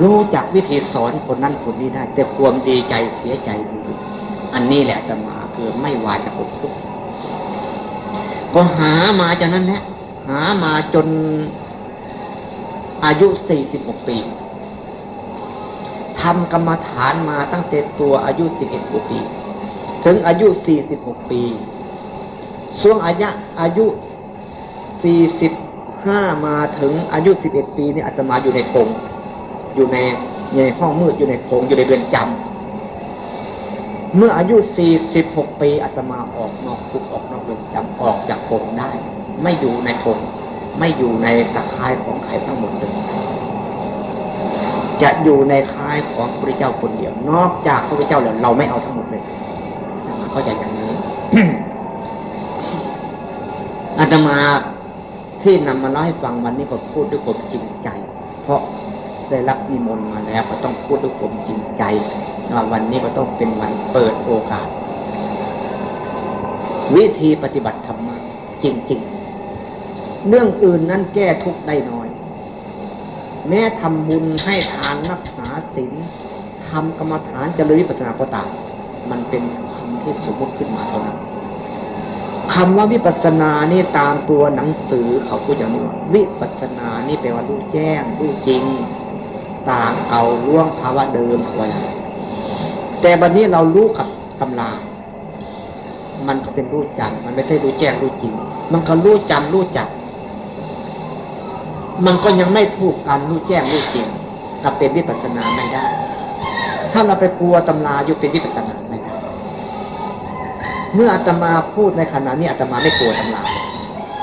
รู้จักวิธีสอนคนนั้นคนนี้ได้ แต่ความดีใจเสียใจอันนี้แหละจะมาคือไม่วาจะปกทุกข์ก็หามาจากนั้นแหละหามาจนอายุสี่สิบหกปีทำกรรมฐานมาตั้งแต่ตัวอายุสิบเอ็ดปี ถึงอายุสี่สิบหกปีช่วงอายุอายุ สี่สิบห้ามาถึงอายุสิบเอ็ดปีนี่อาตมาอยู่ในกรงอยู่ในในห้องมืดอยู่ในโรงอยู่ในเรือนจำเมื่ออายุสี่สิบหกปีอาตมาออกนอกคุกออกนอกเรือนจำออกจากกรงได้ ไม่อยู่ในกรงไม่อยู่ในตะข่ายของใครทั้งหมดเลยจะอยู่ในค่ายของพระเจ้าคนเดียว นอกจากพระเจ้าแล้วเราไม่เอาทั้งหมดเลยเข้าใจอย่างนี้อาตมา ที่นำมาเล่าให้ฟังวันนี้ก็พูดด้วยความจริงใจ เพราะได้รับนิมนต์มาแล้วก็ต้องพูดด้วยความจริงใจว่าวันนี้ก็ต้องเป็นวันเปิดโอกาส วิธีปฏิบัติธรรมะจริงๆ เรื่องอื่นนั้นแก้ทุกได้น้อย แม้ทำบุญให้ทานรักษาศีลทำกรรมฐานเจริญวิปัสสนาก็ตามมันเป็นคำที่สมมติขึ้นมาเท่านั้น คำว่าวิปัสสนานี่ตามตัวหนังสือเขาพูดอย่างนี้ว่าวิปัสสนานี่แปลว่ารู้แจ้งรู้จริง ต่างเอาล่วงภาวะเดิมเอาไว้แต่บัดนนี้เรารู้กับตำรามันก็เป็นรู้จักมันไม่ใช่รู้แจ้งรู้จริง มันก็รู้จำรู้จัก มันก็ยังไม่ถูกกันรู้แจ้งรู้จริงถ้าเป็นวิปัสสนาไม่ได้ ถ้าเราไปกลัวตำราอยู่เป็นวิปัสสนาไม่ได้ เมื่ออาตมาพูดในขณะนี้อาตมาไม่กลัวตำรา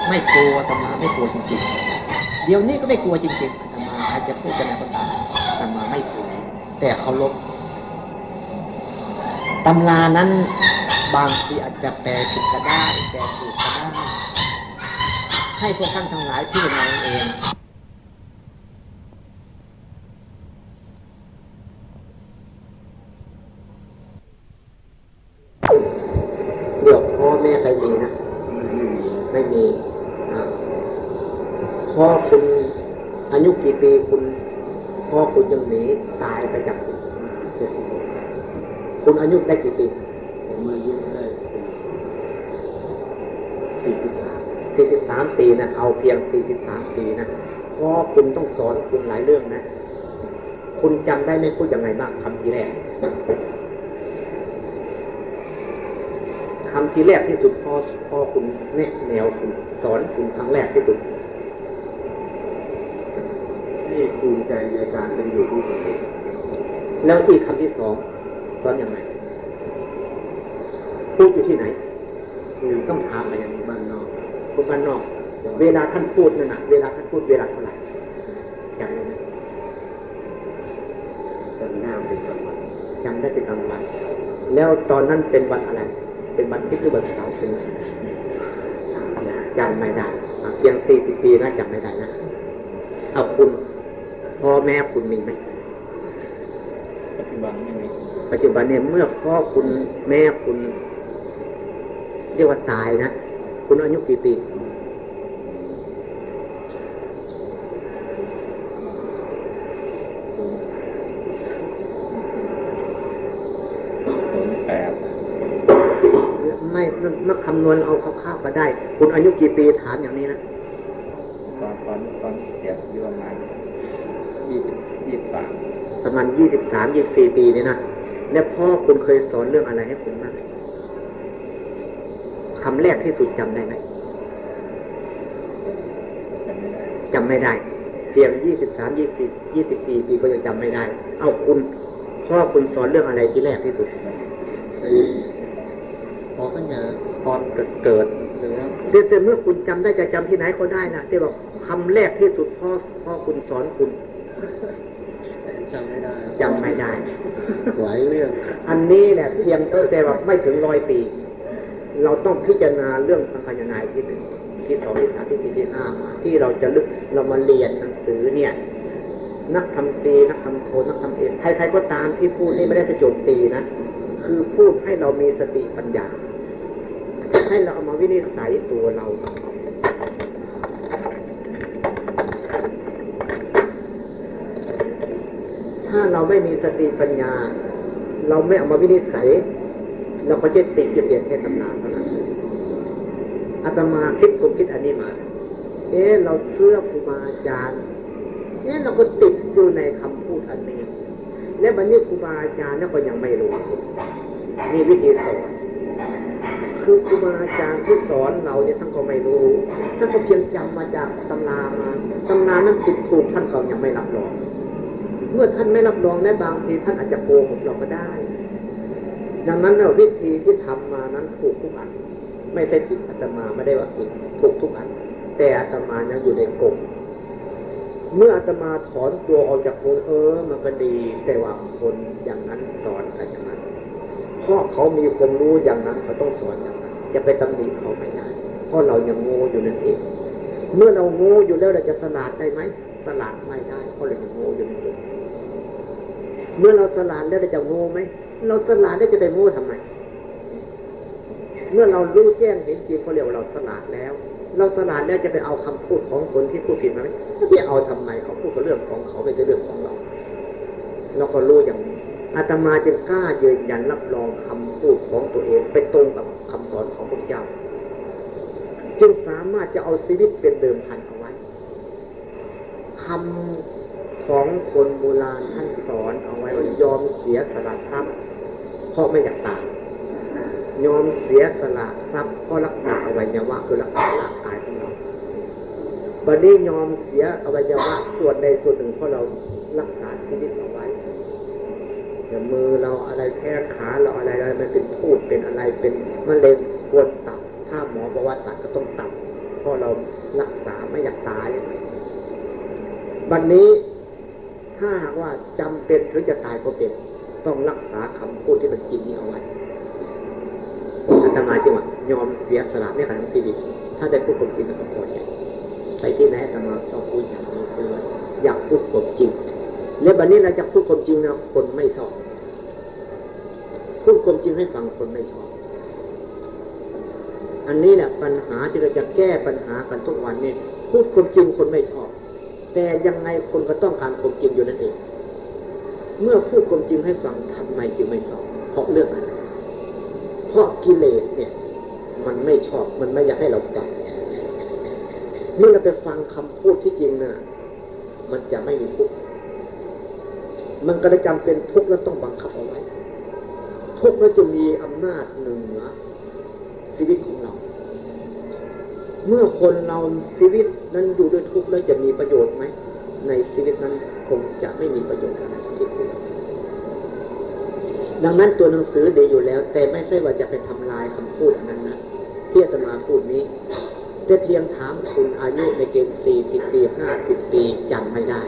ไม่กลัวอาตำราไม่กลัวจริงๆ เดี๋ยวนี้ก็ไม่กลัวจริงๆอาตมาใครจะพูดจะอะไรก็ตามอาตมาไม่กลัวแต่เขาลบตำรานั้นบางทีอาจจะแปลผิดก็ได้แปลถูกก็ได้ให้พวกท่านทั้งหลายพิจารณาเองอ แม่ใครมีนะไม่มีพ่อคุณอายุกี่ปีคุณพ่อคุณยังหนีตายไปจากคุณคุณอายุได้กี่ปีผมอายุได้สี่สิบสามสี่สิบสามปีนะเอาเพียงสี่สิบสามปีนะพ่อคุณต้องสอนคุณหลายเรื่องนะ คุณจำได้ไหมพูดยังไงบ้างคำที่แรกคำ ทีแรกที่สุดพ่อพ่อคุณแนะแนวคุณสอนคุณครั้งแรกที่สุดที่ภูมิใจในการเป็นอยู่ของตัวเองแล้วที่คำที่สองสอนอยังไงพูดอยู่ที่ไหนหนึ่งต้องถามอะไรอย่างนี้บ้านนอกคนบ้านนอก เวลาท่านพูดนั่นนะเวลาท่านพูดเวลาเท่าไหร่จำได้ไหมจำหน้าเป็นกำลังจำได้เป็นกลางวันแล้วตอนนั้นเป็นวันอะไร เป็นวันที่คือวันเสาร์เป็นจำไม่ได้อะเพียงสี่สิบปีนะจำไม่ได้นะเอาคุณพ่อแม่คุณมีไหมปัจจุบันไม่มีปัจจุบันเนี่ยเมื่อพ่อคุณแม่คุณ เรียกว่าตายนะ คุณอายุกี่ปี ผมแปด ไม่นักคำนวณเอาคร่าวๆก็ได้ คุณอายุกี่ปีถามอย่างนี้นะตอนตอนตอนเสียอยู่ประมาณยี่สิบยี่สิบสามประมาณยี่สิบสามยี่สี่ปีนี่นะแล้วพ่อคุณเคยสอนเรื่องอะไรให้คุณบ้างคำแรกที่สุดจำได้ไหมจำไม่ได้จำไม่ได้เพียงยี่สิบสามยี่สิบยี่สิบสี่ปีก็ยังจำไม่ได้ เอาคุณพ่อคุณสอนเรื่องอะไรที่แรกที่สุด พอก็เนี่ยตอนเกิดเกิดหรือว่าแต่แต่เมื่อคุณจำได้จะจำที่ไหนก็ได้นะที่บอกคำแรกที่สุดพ่อพ่อคุณสอนคุณจำไม่ได้จำไม่ได้หลายเรื่อง อันนี้แหละเพียงตั้งแต่ว่าไม่ถึงร้อยปี เราต้องพิจารณาเรื่องสังขยานายที่หนึ่งที่สองที่สามที่สี่ที่ห้ามาที่เราจะลึกเรามาเรียนหนังสือเนี่ย นักทำตีนักทำโทนักทำเอกใครๆก็ตามที่พูดนี่ไม่ได้จะโจมตีนะ คือพูดให้เรามีสติปัญญา ให้เราเอามาวินิจฉัยตัวเรา ถ้าเราไม่มีสติปัญญา เราไม่เอามาวินิจฉัย เราก็จะติดอยู่ยงแค่ตำนานเท่านั้นอาตมาคิดผมคิดอันนี้มา เอ๊ะเราเชื่อครูบาอาจารย์เอ๊ะเราก็ติดอยู่ในคำพูดอันนี้ และบัดนี้ครูบาอาจารย์นั่นก็ยังไม่รู้นี่วิธีสอน คือครูบาอาจารย์ที่สอนเราเนี่ยท่านก็ไม่รู้ท่านก็เพียงจำมาจากตำรามาตำรานั้นติดถูกท่านก็ยังไม่รับรอง เมื่อท่านไม่รับรองและบางทีท่านอาจจะโกหกเราก็ได้ ดังนั้นเราวิธีที่ทำมานั้นถูกทุกอัน ไม่ได้ผิดอาตมาไม่ได้ว่าผิดถูกทุกอัน แต่อาตมายังอยู่ในกลุ่มเมื่ออาตมาถอนตัวออกจากคนเออ มันก็ดี แต่ว่าคนอย่างนั้นสอนกันอย่างนั้นเพราะเขามีความรู้อย่างนั้นเขาต้องสอน จะไปตำหนิเขาไม่ได้เพราะเรายังโง่อยู่นั่นเองเมื่อเราโง่อยู่แล้วเราจะสลาดได้ไหมสลาดไม่ได้เพราะเรายังโง่อยู่นั่นเองเมื่อเราสลาดแล้วเราจะโง่ไหมเราสลาดได้จะไปโง่ทำไมเมื่อเรารู้แจ้งเห็นจริงเขาเรียกว่าเราสลาดแล้ว เราสลาดแล้วจะไปเอาคำพูดของคนที่พูดผิดมาไหมไม่เอาทำไมเขาพูดกับเรื่องของเขาไม่ใช่เรื่องของเรา เราก็รู้อย่างนี้ อาตมาจึงกล้ายืนยันรับรองคำพูดของตัวเองไปตรงกับคำสอนของพระเจ้า จึงสามารถจะเอาชีวิตเป็นเดิมพันเอาไว้คำของคนโบราณท่านสอนเอาไว้ว่ายอมเสียสละทรัพย์เพราะไม่อยากตายยอมเสียสละทรัพย์เพราะรักษาอวัยวะคือรักษาร่างกายของเราบัดนี้ยอมเสียอวัยวะส่วนใดส่วนหนึ่งเพราะเรารักษาชีวิตเอา อย่างมือเราอะไรแค่ขาเราอะไรอะไรมันเป็นทูดเป็นอะไรเป็นมะเร็งควรตัดถ้าหมอบอกว่าตัดก็ต้องตัดเพราะเรารักษาไม่อยากตายบัดนนี้ถ้าหากว่าจำเป็นหรือจะตายก็เป็น ต้องรักษาคำพูดที่มันจริงนี้เอาไว้อาตมาจึงว่ายอมเสียสละในขณะชีวิตถ้าได้พูดความจริงก็พอใจไปที่ไหนอาตมาต้องพูดอย่างนี้คืออยากพูดความจริง แล้วบัดนี้เราจะพูดความจริงนะคนไม่ชอบพูดความจริงให้ฟังคนไม่ชอบ อันนี้แหละปัญหาที่เราจะแก้ปัญหากันทุกวันเนี้พูดความจริงคนไม่ชอบ แต่ยังไงคนก็ต้องการความจริงอยู่นั่นเอง เมื่อพูดความจริงให้ฟังทำไมจึงไม่ชอบ เพราะเรื่องอะไรเพราะกิเลสเนี่ย มันไม่ชอบมันไม่อยากให้เราฟังเมื่อเราไปฟังคำพูดที่จริงนะ่ะมันจะไม่มีทุกข์ มันก็จะจำเป็นทุกข์แล้วต้องบังคับเอาไว้ ทุกข์แล้วจะมีอำนาจเหนือชีวิตของเรา เมื่อคนเราชีวิตนั้นอยู่ด้วยทุกข์แล้วจะมีประโยชน์ไหม ในชีวิตนั้นคงจะไม่มีประโยชน์อะไรที่สุดดังนั้นตัวหนังสือดีอยู่แล้ว แต่ไม่ใช่ว่าจะไปทำลายคำพูดอันนั้นนะที่จะมาพูดนี้จะเพียงถามคุณอายุในเกณฑ์สี่สิบปีห้าสิบปีจำไม่ได้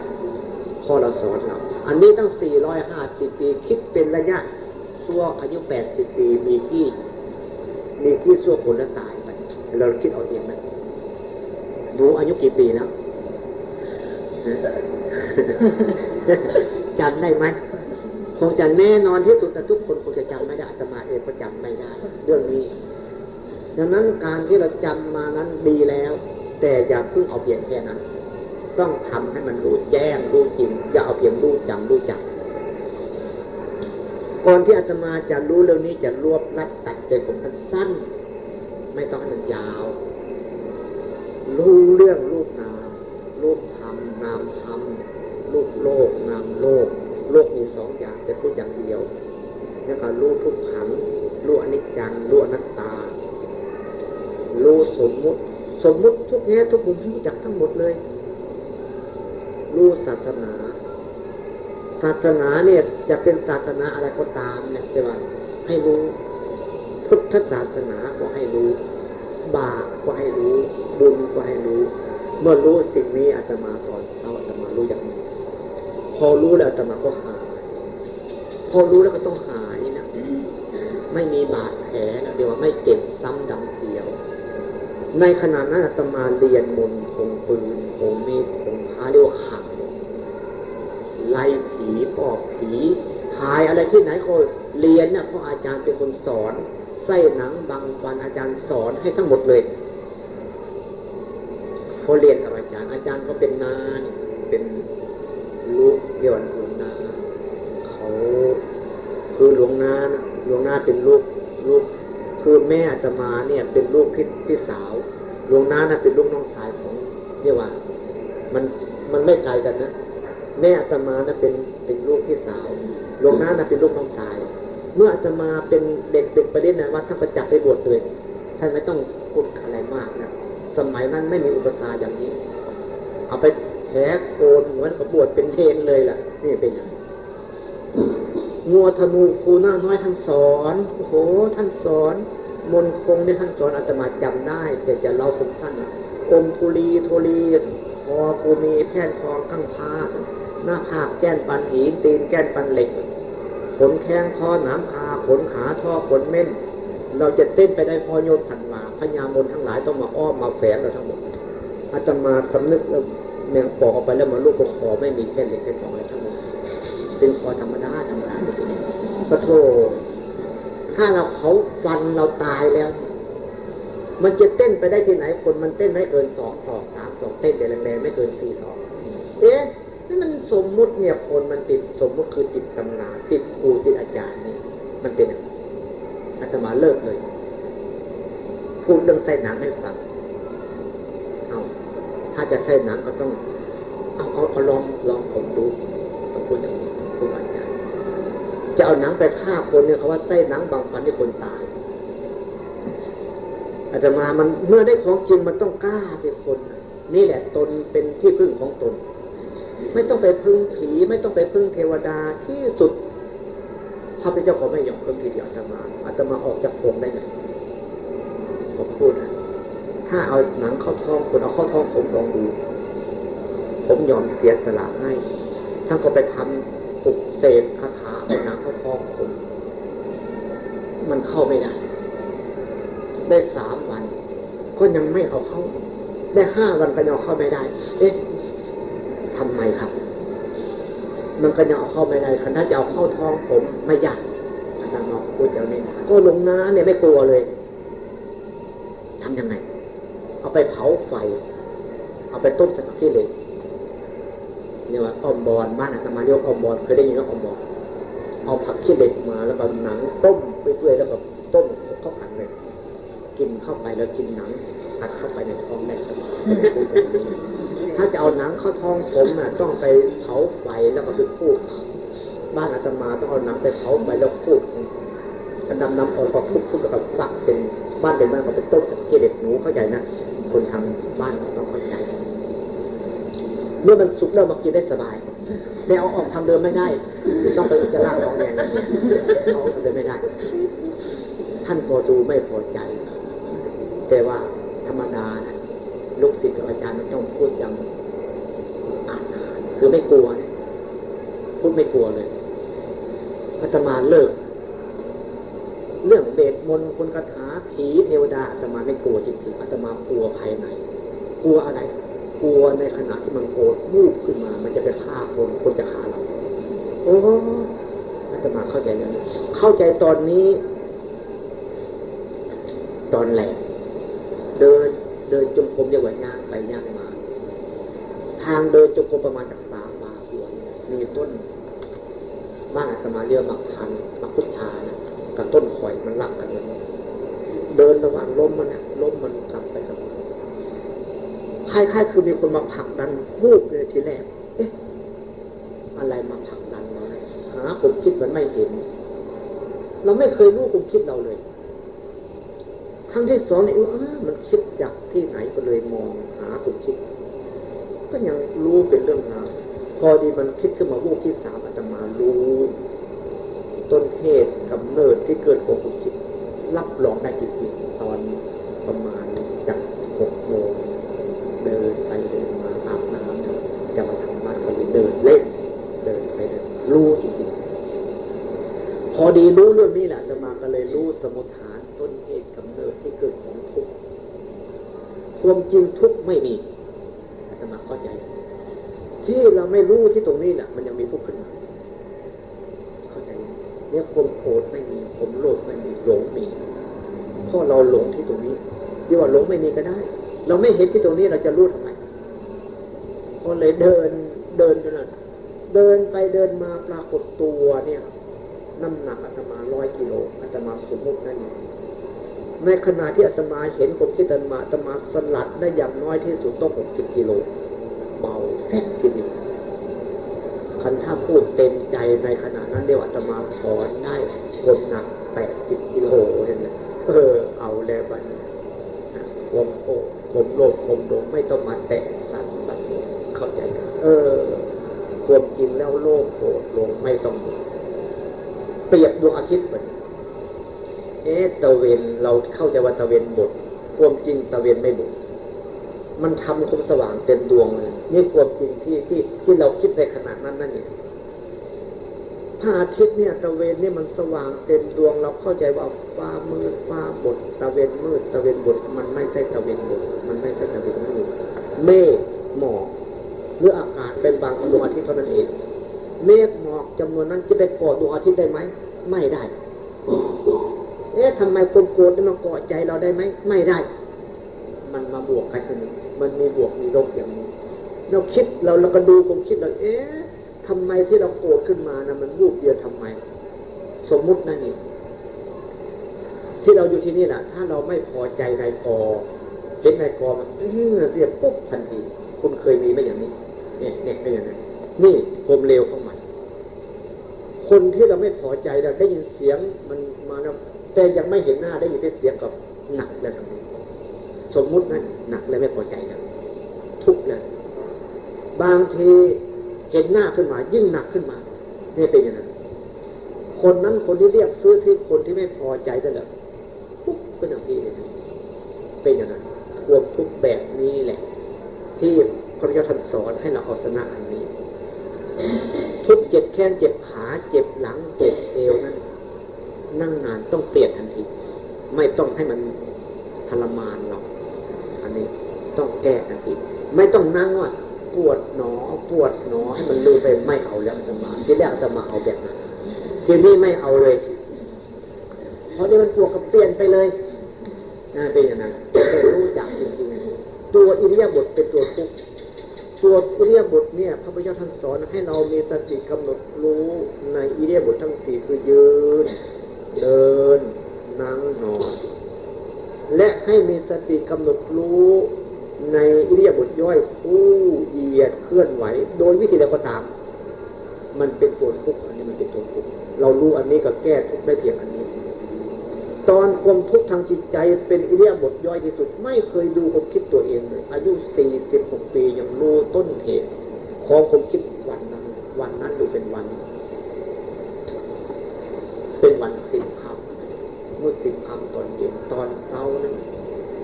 พอเราสอนเรา อันนี้ตั้งสี่ร้อยห้าสิบปี คิดเป็นระยะช่วงอายุแปดสิบปีมีที่ มีที่ช่วงคนละตายไป เราคิดเอาเองไหมหนูอายุกี่ปีแล้วจำได้ไหมคงจะแน่นอนที่สุดแต่ทุกคนคงจะจำไม่ได้อาตมาเองก็จำไม่ได้ เรื่องนี้ ดังนั้นการที่เราจำมานั้นดีแล้ว แต่อย่าเพิ่งเอาเพียงแค่นั้น ต้องทำให้มันรู้แจ้งรู้จริง อย่าเอาเพียงรู้จำรู้จัก ก่อนที่อาตมาจะรู้เรื่องนี้จะรวบรัดตัดใจผมสั้นๆไม่ต้องให้มันยาว รู้เรื่องรูปนามรูปธรรมนามธรรมรูปโลกนามโลก โลกมีสองอย่างแต่พูดอย่างเดียวแล้วก็รู้ทุกขังรู้อนิจจังรู้อนัตตารู้สมมุติ สมมุติทุกแง่ทุกมุมรู้จักทั้งหมดเลย รู้ศาสนา ศาสนาเนี่ยจะเป็นศาสนาอะไรก็ตามเนี่ยแต่ว่าให้รู้พุทธศาสนาก็ให้รู้ บาปก็ให้รู้ บุญก็ให้รู้ เมื่อรู้สิ่งนี้อาตมาสอนเอาอาตมารู้อย่างนี้พอรู้แล้วอาตมาก็หายพอรู้แล้วก็ต้องหายนะไม่มีบาดแผลนะเดี๋ยวไม่เจ็บซ้ำดำเสียว ในขณะนั้นอาตมาเรียนมนคงปืนคงมีดคงพาเรียกว่า ไล่ผีปอบผีหายอะไรที่ไหนก็เรียนเนี่ยเพราะอาจารย์เป็นคนสอนไส้หนังบางฟันอาจารย์สอนให้ทั้งหมดเลยพอเรียนกับอาจารย์ อาจารย์ก็เป็นนานเป็นลูกเดียวหลวงนาเขาคือหลวงนาหลวงนาเป็นลูกลูกคือแม่อาตมาเนี่ย เป็นลูกพี่พี่สาวหลวงนาน่ะเป็นลูกน้องชายของเรียกว่า มันมันไม่ไกลกันนะ แม่อาตมาน่ะเป็นเป็นลูกพี่สาวหลวงน้านะเป็นลูกน้องชาย เมื่ออาตมาเป็นเด็กเด็กประเด็นนะว่าถ้าประจักษ์ไปบวชเลยท่านไม่ต้องพูดอะไรมากนะสมัยนั้นไม่มีอุปสรรคอย่างนี้ เอาไปแผลโกนเหมือนกับบวชเป็นเทนเลยล่ะ นี่เป็นอย่างงัวธนูครูหน้าน้อยท่านสอนโอ้โหท่านสอนมนคงในท่านสอนอาตมาจำได้แต่จะเล่าสุท่านอมทุลีโทลีคอปูมีแผ่นทองข้างผ้า หน้าผากแก้นปันหินตีนแก้นปันเหล็ก ขนแข้งท่อหนามอาขนขาท่อขนเม่น เราจะเต้นไปได้พอโยนผันวาพญามนทั้งหลายต้องมาอ้อมมาแฝงเราทั้งหมดอาตมาสำนึกแล้วแมงปอกออกไปแล้วมาลูกก็คอไม่มีแค่เล็กแค่สองอะไรทั้งหมดเป็นคอธรรมดาธรรมดาปะโทถ้าเราเขาฟันเราตายแล้ว มันจะเต้นไปได้ที่ไหนคนมันเต้นไม่เกินสองสองสามสองเต้นแต่แรงๆไม่เกินสี่สองเอ๊ะ มันสมมุติเนี่ยคนมันติดสมมุติคือติดตำนาติดครูติดอาจารย์นี่มันเป็นอาตมาเลิกเลยพูดเรื่องใส่หนังให้ฟังเอาถ้าจะใส่หนังก็ต้อง เอาเอาเอาลองลองผมดูต้องพูดอย่างนี้ครูอาจารย์จะเอาหนังไปฆ่าคนเนี่ยเขาว่าใส่หนังบางฟันที่คนตายอาตมามันเมื่อได้ของจริงมันต้องกล้าเป็นคน นี่แหละตนเป็นที่พึ่งของตน ไม่ต้องไปพึ่งผี ไม่ต้องไปพึ่งเทวดาที่สุดพระพุทธเจ้าขอไม่ยอมพึ่งทีเดียวอาตมาอาตมาออกจากผมได้ไหมผมพูดนะถ้าเอาหนังเข้าท้องคนเอาเข้าท้องผมลองดู ผมยอมเสียสละให้ท่านก็ไปทำปลุกเสกคาถาเอาหนังเข้าท้องผมมันเข้าไม่ได้ ได้สามวัน ก็ยังไม่เอาเข้า ได้ห้าวันก็ยังเข้าไม่ได้ เอ๊ะ ทำไมครับ มันก็ยังเอาเข้าไม่ได้คันถ้าจะเอาเข้าท้องผมไม่ยากอาจารย์บอกพูดอย่างนี้ก็ลงน้าเนี่ยไม่กลัวเลยทำยังไง เอาไปเผาไฟ เอาไปต้มสักที่เลยเนี่ยว่าออมบอลบ้านอาตมาเรียกออมบอลเคยได้ยินว่าออมบอลเอาผักขี้เหล็กมาแล้วก็หนังต้มไปเปื่อยแล้วก็ต้มเข้าขันเลยกินเข้าไปแล้วกินหนังอัดเข้าไปในท้องได้ ถ้าจะเอาหนังเข้าท้องผมน่ะ ต้องไปเผาไฟแล้วก็ไปพูดบ้านอาตมาต้องเอาหนังไปเผาไฟแล้วพูดกระนำน้ำออกก็พูดพูดแล้วก็สักเป็นบ้านเป็นบ้านก็เป็นต้มขี้เหล็กหนูเข้าใจนะคนทำบ้านต้องเข้าใจเมื่อมันสุกแล้วมากินได้สบาย แต่เอาออกทำเดิมไม่ได้ ต้องไปอุจจาระของแดงเอาทำเดิมไม่ได้ ท่านพอดูไม่พอใจ แต่ว่าธรรมดานะ ลูกศิษย์อาจารย์มันต้องพูดอย่างอ่านคือไม่กลัวพูดไม่กลัวเลยอาตมาเลิก เรื่องเบสมนคนคาถาผีเทวดาอาตมาไม่กลัวจริงๆอาตมากลัวภายในกลัวอะไร กลัวในขณะที่มันโกรธมูบขึ้นมา มันจะไปฆ่าคนคนจะฆ่าเราโอ้อาตมาเข้าใจแล้วเข้าใจตอนนี้ ตอนแหลกเดิน เดินจงกรมเรียกว่าย่างไปย่างมา ทางเดินจงกรมประมาณจากสามมาหัวมีต้น บ้านอาตมาเรียกมักพันมักพุทธานะกับต้นข่อยมันหลักกันเลยเดินระหว่างล้มมันนะล้มมันกลับไปกลับมาคล้ายๆคือมีคนมาผลักดันวูบเลยทีแรก เอ๊ะ อะไรมาผลักดันเราหาผมคิดมันไม่เห็น เราไม่เคยรู้ผมคิดเราเลย ครั้งที่สองเนี่ยมันคิดจากที่ไหนก็เลยมองหาผมคิด ก็ยังรู้เป็นเรื่องราวพอดีมันคิดขึ้นมาวูบที่สามอาตมารู้ ต้นเหตุกำเนิดที่เกิดของผมคิด รับรองได้จริงๆตอนประมาณจากหกโมงเดินไปเดินมาอาบน้ำจะมาทำบ้านก็เลยเดินเล่นเดินไปเดินรู้จริงๆพอดีรู้เรื่องนี้ จะมาก็เลยรู้สมุทฐานต้นเหตุกำเนิดที่เกิดของทุกข์ความจริงทุกข์ไม่มีอาตมาเข้าใจ ที่เราไม่รู้ที่ตรงนี้แหละมันยังมีทุกข์ขึ้นมาเข้าใจเนี่ยความโกรธไม่มีความโลภไม่มีหลงมีเพราะเราหลงที่ตรงนี้ที่ว่าหลงไม่มีก็ได้ เราไม่เห็นที่ตรงนี้เราจะรู้ทำไมก็เลยเดินเดินจนนั้นเดินไปเดินมาปรากฏตัวเนี่ย น้ำหนักอาตมาร้อยกิโลอาตมาสมมตินั่นในขณะที่อาตมาเห็นผมที่อาตมาอาตมาสลัดได้อย่างน้อยที่สุดต้องหกสิบกิโลเบาแท้ทีเดียวคันถ้าพูดเต็มใจในขณะนั้นเดียวอาตมาถอนได้คนหนักแปดสิบกิโลเนี่ยเออ เอาแล้วบัดนี้ผมโอ้ผมโลภผมโดไม่ต้องมาแตะสัตว์บัดนี้เข้าใจ เออ ความจริงแล้วโลภโกรธลงไม่ต้อง เปรียบดวงอาทิตย์เหมือนเอตะเวนเราเข้าใจว่าตะเวนหมดความจริงตะเวนไม่หมดมันทำความสว่างเต็มดวงเลยนี่ความจริงที่ที่ที่เราคิดในขณะนั้นนั่นเองพระอาทิตย์เนี่ยตะเวนเนี่ยมันสว่างเต็มดวง เราเข้าใจว่าฟ้ามืดฟ้าบดตะเวนมืดตะเวนบดมันไม่ใช่ตะเวนบดมันไม่ใช่ตะเวนมืดเมฆหมอกหรืออากาศเป็นบางดวงอาทิตย์เท่านั้นเอง เมฆหมอกจำนวนนั้นจะไปก่อดวงอาทิตย์ได้ไหม ไม่ได้ เอ๊ะทำไมคนโกรธมันก่อใจเราได้ไหม ไม่ได้ มันมาบวกกันทีนี้มันมีบวกมีลบอย่างนี้ เราคิดเราเราก็ดูผมคิดเราเอ๊ะทำไมที่เราโกรธขึ้นมานะมันรูปเดียวทำไม สมมุตินั่นนี่ที่เราอยู่ที่นี่แหละถ้าเราไม่พอใจนายกอเห็นนายกอมันเออเรียกปุ๊บทันที คุณเคยมีไหมอย่างนี้ เนี่ยเนี่ยเป็นอย่างนั้ นี่ผมเร็วข้ามาคนที่เราไม่พอใจเราได้ยินเสียงมันมาแล้วแต่ยังไม่เห็นหน้าได้ยินเสียงกับหนักแล้วทำไมสมมุตินั้นหนักเลยไม่พอใจแล้วทุกข์เลยบางทีเห็นหน้าขึ้นมา ยิ่งหนักขึ้นมานี่เป็นอย่างนั้นคนนั้นคนที่เรียกซื้อที่คนที่ไม่พอใจนั่นแหละทุกข์เป็นอย่างนี้เป็นอย่างนั้นควมทุกแบบนี้แหละ ที่พระพุทธเจ้าท่านสอนให้เราเอาชนะอันนี้ ทุกเจ็บแข้งเจ็บขาเจ็บหลังเจ็บเอวนั้นนั่งนานต้องเปลี่ยนทันที ไม่ต้องให้มันทรมานเราอันนี้ต้องแก้ทันที ไม่ต้องนั่งว่าปวดหนอปวดหนอให้มันลืมไปไม่เอาแล้วจะมาที่แรกจะมาเอาแบบนั้นทีนี้ไม่เอาเลย เพราะนี่มันปวดกับเปลี่ยนไปเลยน่าเป็นอย่างนั้นรู้จักจริงๆตัวอิริยาบถเป็นตัวทุกข์ ตัวอิริยาบถเนี่ยพระพุทธเจ้าท่านสอนให้เรามีสติกำหนดรู้ในอิริยาบถทั้งสี่คือยืน เดินนั่งนอนและให้มีสติกำหนดรู้ในอิริยาบถย่อยผู้เหยียดเคลื่อนไหว โดยวิธีใดก็ตาม มันเป็นตัวทุกข์อันนี้มันเป็นตัวทุกข์เรารู้อันนี้ก็แก้ทุกข์ได้เพียงอันนี้ ตอนความทุกข์ทางจิตใจเป็นอิริยบถย่อยที่สุด ไม่เคยดูความคิดตัวเองเลยอายุสี่สิบหกปียังรู้ต้นเหตุของความคิดวันนั้น วันนั้นดูเป็นวัน เป็นวันสิบคำเมื่อสิบคำตอนเย็นตอนเช้านั้น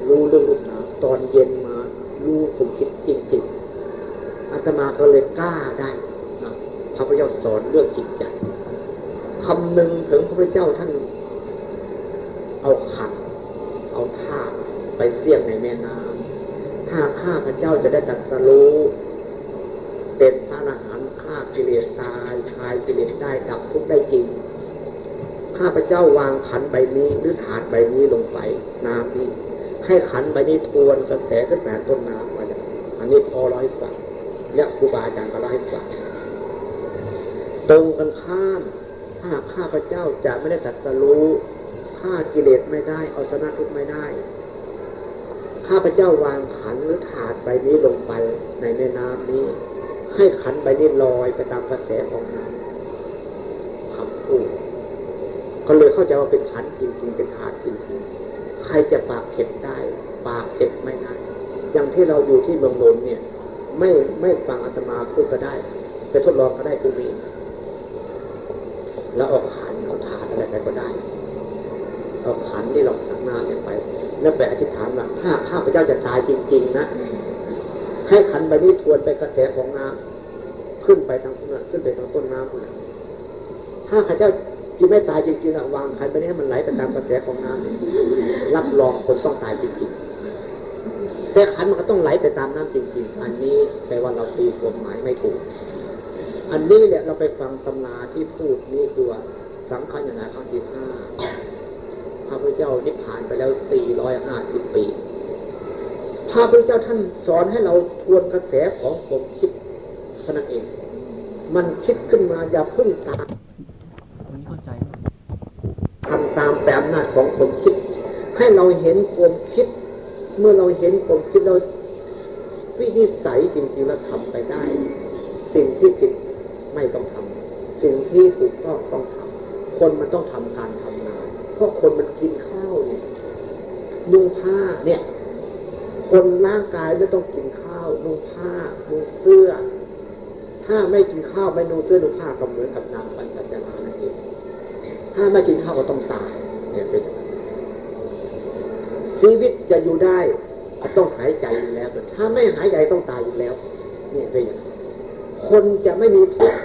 รู้เรื่องลูกหนาตอนเย็นมารู้ผมคิดจริงๆอาตมาก็เลยกล้าได้นะพระพุทธเจ้าสอนเรื่องจิตใจคำหนึ่งถึงพระพุทธเจ้าท่าน เอาขันเอาท่าไปเสี่ยงในแม่น้ำถ้าข้าพระเจ้าจะได้ตัดสรู้เป็นพระอรหันต์ฆ่ากิเลสตายคลายกิเลสได้ดับทุกข์ได้จริง ข้าพระเจ้าวางขันใบนี้หรือถาดใบนี้ลงไปน้ำนี้ให้ขันใบนี้ทวนกระแสขึ้นมาต้นน้ำมาอย่างอันนี้พอร้อยฝังและครูบาอาจารย์ก็ร้อยฝังตรงกันข้าม ถ้าข้าพระเจ้าจะไม่ได้ตัดสรู้ ฆ่ากิเลสไม่ได้ เอาชนะทุกข์ไม่ได้ ข้าพเจ้าวางขันหรือถาดใบนี้ลงไปในแม่น้ำนี้ ให้ขันใบนี้ลอยไปตามกระแสของน้ำคำพูดก็เลยเข้าใจว่าเป็นขันจริง ๆ เป็นถาดจริงๆ ใครจะปากเข็ดได้ ปากเข็ดไม่ได้ อย่างที่เราอยู่ที่เมืองนนท์เนี่ย ไม่ไม่ฟังอาตมาพูดก็ได้ไปทดลองก็ได้ตรงนี้แล้วออกขันเอาถาดอะไรไปก็ได้ เอาขันที่เราสังนาเนี่ยไป แล้วไปอธิษฐานว่าถ้าข้าพเจ้าจะตายจริง ๆ นะ ให้ขันใบนี้ทวนไปกระแสของน้ำขึ้นไปทางต้นขึ้นไปทางต้นน้ำนะถ้าข้าพเจ้าที่ไม่ตายจริงๆอะวางขันไปนี้ให้มันไหลไปตามกระแสของน้ำรับรองคนต้องตายจริงๆแต่ขันมันก็ต้องไหลไปตามน้ำจริง ๆ อันนี้แปลว่าเราตีความหมายไม่ถูก อันนี้เนี่ยเราไปฟังตำราที่พูดนี่คือว่าสังขารยนาครั้งที่ห้า เจ้านิพพานไปแล้วสี่ร้อยห้าสิบปี พระพุทธเจ้าท่านสอนให้เราทวนกระแสของผมคิดเท่านั้นเอง มันคิดขึ้นมาอย่าพึ่งตามทำตามแต่อำนาของผมคิด ให้เราเห็นความคิด เมื่อเราเห็นความคิดเราวินิสัยจริงๆแล้วทำไปได้ สิ่งที่ผิดไม่ต้องทำสิ่งที่ถูกต้องต้องทำคนมันต้องทำการทำงาน เพราะคนมันกินข้าวเนี่ยนุ่งผ้าเนี่ย คนร่างกายไม่ต้องกินข้าวนุ่งผ้านุ่งเสื้อ ถ้าไม่กินข้าวไม่นุ่งเสื้อนุ่งผ้าก็เหมือนกับนางปัญจนานั่นเองถ้าไม่กินข้าวก็ต้องตายเนี่ยเป็นชีวิตจะอยู่ได้ต้องหายใจอยู่แล้ว ถ้าไม่หายใจต้องตายอยู่แล้ว เนี่ยเป็นอย่างคนจะไม่มีทุกข์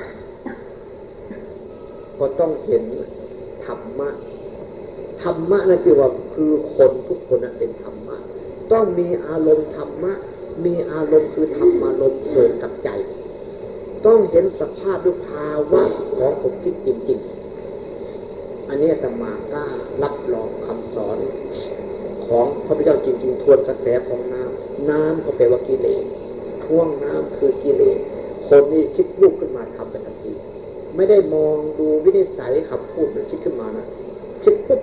ก็ต้องเห็นธรรมะ ธรรมะนั่นคือว่าคือคนทุกคนเป็นธรรมะ ต้องมีอารมณ์ธรรมะ มีอารมณ์คือธรรมารมณ์เกิดกับใจ ต้องเห็นสภาพด้วยภาวะของผมคิดจริง ๆ อันนี้ธรรมากล้ารับรองคำสอนของพระพุทธเจ้าจริง ๆ ทวนกระแสของน้ำน้ำก็แปลว่ากิเลสท่วงน้ำคือกิเลสคนนี้คิดลุกขึ้นมาทำเป็นทันทีไม่ได้มองดูวินิสัยคำพูดมันคิดขึ้นมานะคิดปุ๊บ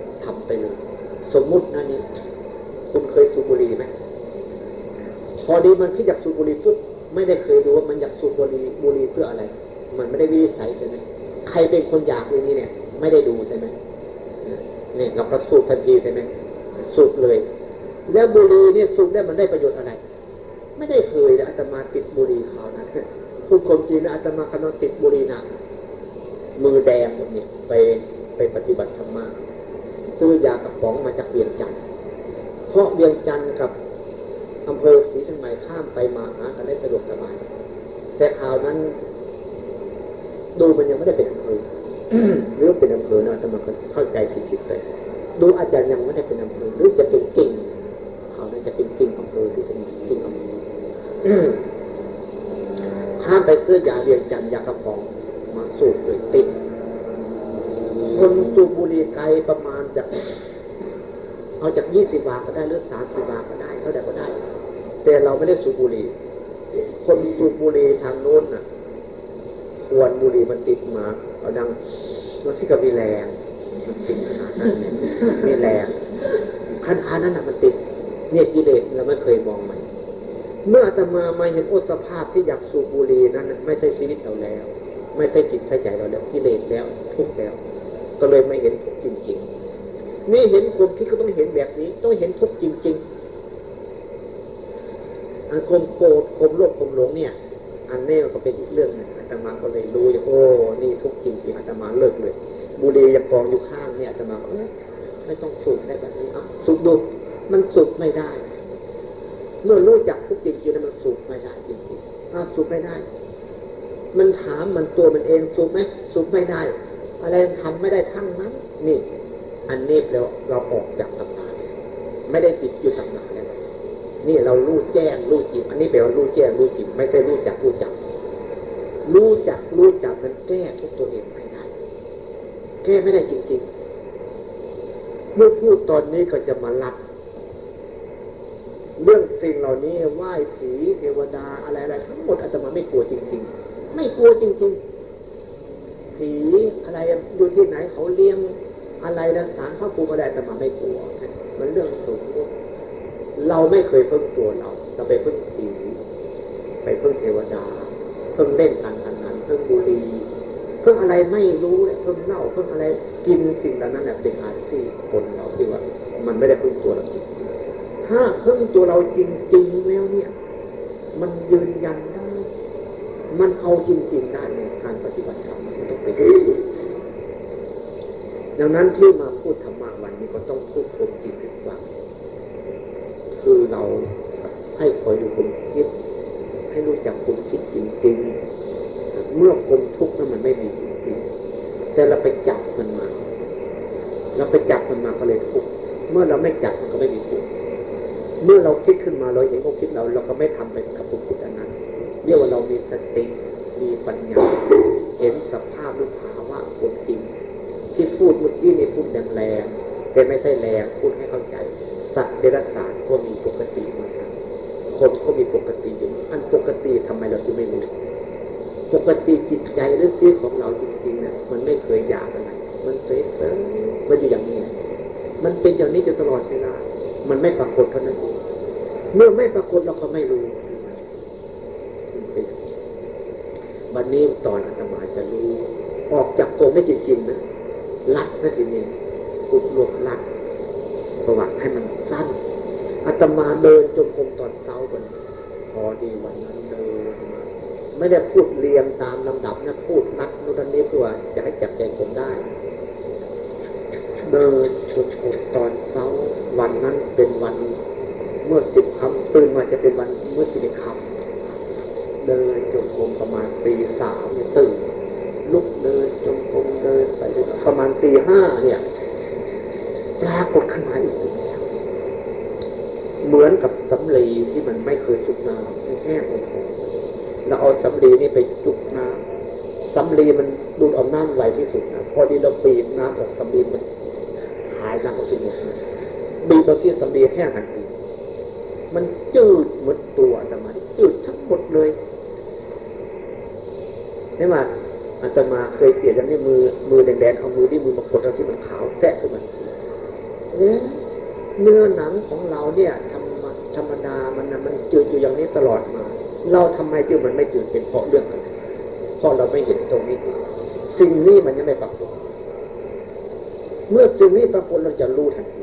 ไปเลย สมมุตินะนี่คุณเคยสูบบุหรี่ไหมพอดีมันคิดอยากสูบบุหรี่ปุ๊บไม่ได้เคยดูว่ามันอยากสูบบุหรี่บุหรี่เพื่ออะไร มันไม่ได้วิสัยใช่ไหมใครเป็นคนอยากอย่างนี้เนี่ย ไม่ได้ดูใช่ไหมเนี่ยเราก็สูบทันทีใช่ไหมสูบเลย แล้วบุหรี่เนี่ยสูบได้มันได้ประโยชน์อะไร ไม่ได้เคยนะอาตมาติดบุหรี่เขานะพูดความจริงนะอาตมากำลังติดบุหรี่หนักมือแดงแบบนี้ไปไปปฏิบัติธรรมะ ซื้อยากระป๋องมาจากเวียงจันทร์เพราะเวียงจันทร์กับอำเภอศรีสังไหม่ข้ามไปมาหากันได้สะดวกสบาย แต่ข่าวนั้น ดูมันยังไม่ได้เป็นอำเภอหรือเป็นอำเภอนะอาตมาเข้าใจผิดๆไปดูอาจารย์ยังไม่ได้เป็นอำเภอหรือจะเป็นกิ่งเขาวน่าจะเป็นกิ่งอำเภอที่เป็นกิ่งอำเภอข้ามไปซื้อยาเรียงจันยากระป๋องมาสูบเลยติด คนสูบบุหรี่ไกลประมาณจากเอาจากยี่สิบาทก็ได้หรือสามสิบาทก็ได้เท่าใดก็ได้ แต่เราไม่ได้สูบบุหรี่คนสูบบุหรี่ทางโน้นน่ะควรบุหรี่มันติดมาเอาดังมันที่กับมีแรงมันติดขนาดนั้นมีแรงคันอานั้นน่ะมันติดเนี่ยกิเลสเราไม่เคยมองมันเมื่ออาตมามาเห็นโอสภาพที่อยากสูบบุหรี่นั้น ไม่ใช่ชีวิตเราแล้ว ไม่ใช่จิตใช่ใจเราแล้วกิเลสแล้วทุกแล้ว ก็เลยไม่เห็นทุกจริงๆนี่เห็นความคิดก็ต้องเห็นแบบนี้ ต้องเห็นทุกจริงๆอันความโกรธความโลภความหลงเนี่ย อันนี้ก็เป็นอีกเรื่องนึงอาตมาก็เลยรู้โอ้นี่ทุกจริงๆอาตมาเลิกเลย บุหรี่ยังกองอยู่ข้างเนี่ยอาตมาเออไม่ต้องสูบได้แบบนี้อะสูบดูมันสูบไม่ได้ เมื่อรู้จักทุกจริงๆมันสูบไม่ได้จริงๆอะสูบไม่ได้ มันถามมันตัวมันเองสูบไหมสูบไม่ได้ อะไรทำไม่ได้ทั้งนั้น นี่ อันนี้เราเราออกจากตำนานไม่ได้ติดอยู่ตำนานแล้วนี่เรารู้แจ้งรู้จริงอันนี้แปลว่ารู้แจ้งรู้จริงไม่ใช่รู้จักรู้จัก รู้จักรู้จักมันแก้ทุกตัวเองไม่ได้แก้ไม่ได้จริงๆเมื่อพูดตอนนี้ก็จะมาลัดเรื่องสิ่งเหล่านี้ไหว้ผีเทวดาอะไรอะไรทั้งหมดอาตมาไม่กลัวจริง ๆ ไม่กลัวจริง ๆ ผีอะไรอยู่ที่ไหนเขาเลี้ยงอะไรนะสารพระภูมิอะไรอาตมาไม่กลัว มันเรื่องสมมติเราไม่เคยพึ่งตัวเราเราไปพึ่งผีไปพึ่งเทวดาเพิ่งเล่นการพนันเพิ่งบุหรี่เพิ่งอะไรไม่รู้เลยเพิ่งเล้าเพิ่งอะไรกินสิ่งเหล่านั้นเป็นอาชีพคนเราที่ว่า มันไม่ได้พึ่งตัวเราจริงถ้าพึ่งตัวเราจริงๆแล้วเนี่ย มันยืนยัน มันเอาจริงๆได้ในการปฏิบัติธรรมมันต้องไปดูดังนั้นที่มาพูดธรรมะวันนี้ก็ต้องพูดความจริงให้ฟังคือเราให้คอยดูความคิด ให้รู้จักความคิดจริงๆ เมื่อความทุกข์นั้นมันไม่มีจริงๆแต่เราไปจับมันมา เราไปจับมันมาก็เลยทุกข์เมื่อเราไม่จับมันก็ไม่มีทุกข์เมื่อเราคิดขึ้นมาเราเห็นความคิดเรา เราก็ไม่ทำไปกับความคิดอันนั้น เรียกว่าเรามีสติมีปัญญา เห็นสภาพรูปภาวะคนจริง ที่พูดเมื่อกี้นี่พูดแรงๆแต่ไม่ใช่แรงพูดให้เข้าใจ สัตว์เดรัจฉานก็มีปกติเหมือนกันคนก็มีปกติอยู่อันปกติทำไมเราจึงไม่รู้ปกติจิตใจหรือชีวิตของเราจริงๆนะมันไม่เคยอยากอะไรมันเฉยๆมันอยู่อย่างนี้ มันเป็นอย่างนี้จนตลอดเวลา มันไม่ปรากฏเท่านั้นเองเมื่อไม่ปรากฏเราก็ไม่รู้ วันนี้ตอนอาตมาจะรู้ ออกจากตัวไม่จริงๆนะลัดนะทีนี้กุดลวกลัดประวัติให้มันสั้นอาตมาเดินจงกรมตอนเช้าวันพอดีวันนั้นเดินมไม่ได้พูดเรียงตามลำดับนะพูดนัดนู่นนี่ตัวจะให้จับใจผมได้ เดินชมกรมตอนเช้าวันนั้นเป็นวัน เมื่อสิบคำตื่นมาจะเป็นวันเมื่อสิบคำ เดินจงกรมประมาณตีสามเนี่ยตื่นลุกเดินจงกรมเดินไปประมาณตีห้าเนี่ยปรากฏขึ้นมาอีกแล้วเหมือนกับสำลีที่มันไม่เคยจุกน้ำแห้งเราเอาสำลีนี่ไปจุกน้ำสำลีมันดูดเอาน้ำไหลที่สุดนะพอดีเราปีบน้ำออกสำลีมันหายน้ำออกไปหมดบีบเราที่สำลีแห้งทันทีมันจืดหมดตัวแต่มาจืดทั้งหมดเลย นี่มาอาตมาเคยเปลี่ยนอย่างนี้มือมือแดงๆเอามือที่มือมากดเอาที่มันขาวแทะขึ้นมาเนื้อหนังของเราเนี่ยธรรมธรรมดามันนะมันจืดอยู่อย่างนี้ตลอดมา เราทำไมจึงมันไม่จืดเป็นเพราะเรื่องอะไรเพราะเราไม่เห็นตรงนี้สิ่งนี้มันยังไม่ปรากฏเมื่อสิ่งนี้ปรากฏเราจะรู้ทันที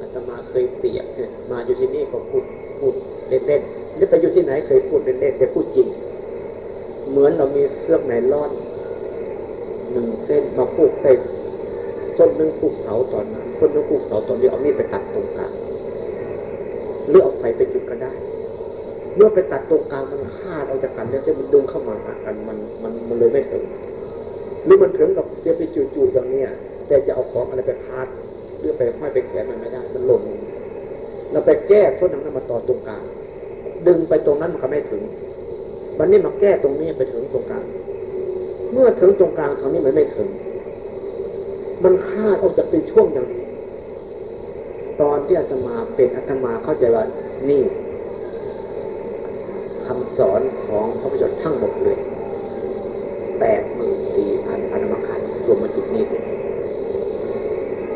อาตมาเคยเปรียบเนี่ยมาอยู่ที่นี่ก็พูดพูดเล่นๆหรือไปอยู่ที่ไหนเคยพูดเล่นๆแต่พูดจริง เหมือนเรามีเสื้อไนล่อนหนึ่งเส้นมาผูกเส้นต้นนึ่งผูกเสาตอนนั้นต้นนึ่งผูกเสาตอนนี้เอามีดไปตัดตรงกลางหรือเอาไฟไปจุดก็ได้ เมื่อไปตัดตรงกลางมันฆ่าเราจากกันแล้วจะมันดึงเข้ามาหากันมันมันมันเลยไม่ถึงหรือมันถึงกับจะไปจู่ๆอย่างเนี้ยแต่จะเอาของอะไรไปพาดหรือไปห้อยไปแขวนมันไม่ได้ มันหล่นเราไปแก้ต้นนั้นมาต่อตรงกลางดึงไปตรงนั้นมันก็ไม่ถึง วันนี้มาแก้ตรงนี้ไปถึงตรงกลาง เมื่อถึงตรงกลางคราวนี้มันไม่ถึง มันคาดออกจากเป็นช่วงอย่างตอนที่อาตมาเป็นอาตมาเข้าใจว่านี่คำสอนของพระพุทธเจ้าทั้งหมดเลยแปดหมื่นสี่พันอนุมาคันรวมมาจุดนี้เลย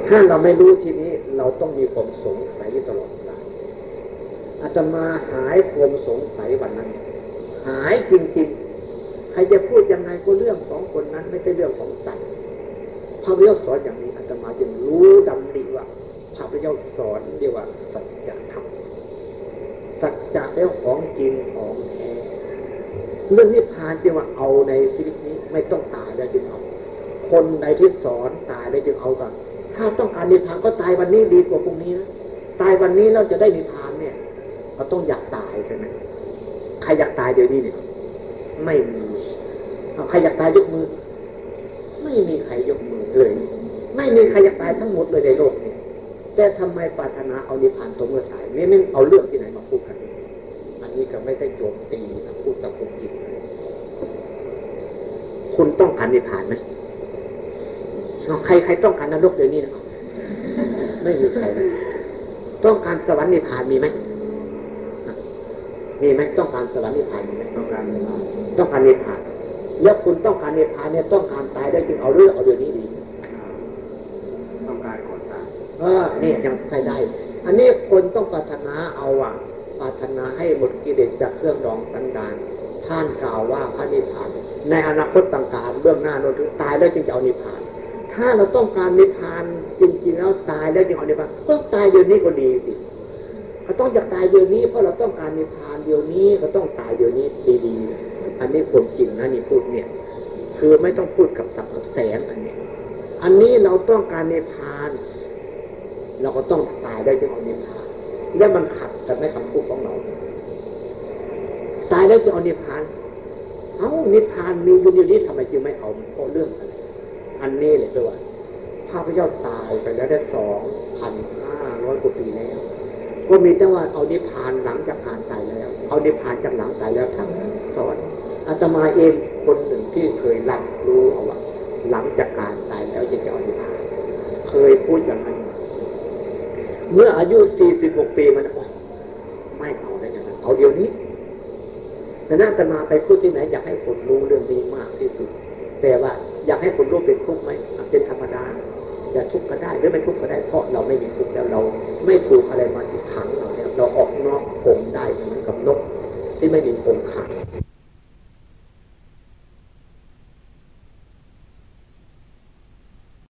ถ้าเราไม่รู้ทีนี้ เราต้องมีความสงสัยตลอดเวลาอาตมาหายความสงสัยวันนั้น หายจริงๆ ใครจะพูดยังไงก็เรื่องของคนนั้นไม่ใช่เรื่องของสัตว์พระพุทธเจ้าสอนอย่างนี้อาตมาจึงรู้ดำริว่าพระพุทธเจ้าสอนเรียกว่าสัจธรรมสัจจะแล้วของจริงของแท้เรื่องนิพพานจึงว่าเอาในชีวิตนี้ไม่ต้องตายแล้วจึงเอา คนใดที่สอนตายแล้วจึงเอากัน ถ้าต้องการนิพพานก็ตายวันนี้ดีกว่าพรุ่งนี้นะตายวันนี้เราจะได้นิพพานเนี่ย เราต้องอยากตายใช่ไหม ใครอยากตายเดี๋ยวนี้เนี่ย ไม่มีใครอยากตายยกมือ ไม่มีใครยกมือเลย ไม่มีใครอยากตายทั้งหมดเลยในโลกนี้แต่ทำไมปรารถนาเอานิพพานตัวเมื่อตายนี่ไม่เอาเรื่องที่ไหนมาพูดกัน อันนี้ก็ไม่ได้โจมตีนะพูดตามความจริงคุณต้องการนิพพานไหมใครใครต้องการนรกเดี๋ยวนี้นะไม่มีใคร ต้องการสวรรค์นิพพานมีไหม มีไหมต้องการสวรรค์นิพพานมีไหมต้องการนิพพานต้องการนิพพานแล้วคุณต้องการนิพพานเนี่ยต้องการตายได้จึงเอาเรื่องเอาเดี๋ยวนี้ดีต้องการก่อนตายเออนี่ยังใช้ได้ อันนี้คนต้องปรารถนาเอาอะปรารถนาให้หมดกิเลสจากเครื่องรองสันดานท่านกล่าวว่าพระนิพพาน ในอนาคตต่างๆเบื้องหน้าเราถึงตายแล้วจึงจะเอานิพพาน ถ้าเราต้องการนิพพานจริงๆแล้วตายแล้วจึงเอานิพพานก็ตายเดี๋ยวนี้ก็ดีสิ เขาต้องอยากตายเดี๋ยวนี้เพราะเราต้องการนิพพานเดี๋ยวนี้ก็ต้องตายเดี๋ยวนี้ดีๆอันนี้ความจริงนะนี่พูดเนี่ย คือไม่ต้องพูดกับสับกับแสงอันนี้อันนี้เราต้องการนิพพาน เราก็ต้องตายได้จึงเอานิพพาน และมันขัดกับในคำพูดของเรา ตายแล้วจะเอานิพพาน เอานิพพานมีอยู่อยู่นี้ทำไมจึงไม่เอาเพราะเรื่องอะไรอันนี้เลยด้วยพระพุทธเจ้าตายไปแล้วได้สองพันห้าร้อยกว่าปีแล้ว ก็มีแต่ว่าเอานิพพานหลังจากการตายแล้ว เอานิพพานจากหลังตายแล้วทั้งสอนอาตมาเองคนหนึ่งที่เคยรับรู้เอาว่าหลังจากการตายแล้วจะจะเอานิพพานเคยพูดอย่างนั้นเมื่ออายุสี่สิบหกปีมันไม่เอาได้ยังไงเอาเดี๋ยวนี้แต่น่าจะมาไปพูดที่ไหนอยากให้คนรู้เรื่องนี้มากที่สุด แต่ว่าอยากให้คนรู้เป็นทุกข์ไหมเป็นธรรมดา จะทุกข์ก็ได้หรือไม่ทุกข์ก็ได้เพราะเราไม่มีทุกข์แล้วเรา ไม่ถูกอะไรมาติดขังเราเนี่ยเราออกนอกผมได้เหมือนกับนกที่ไม่มีผมขัง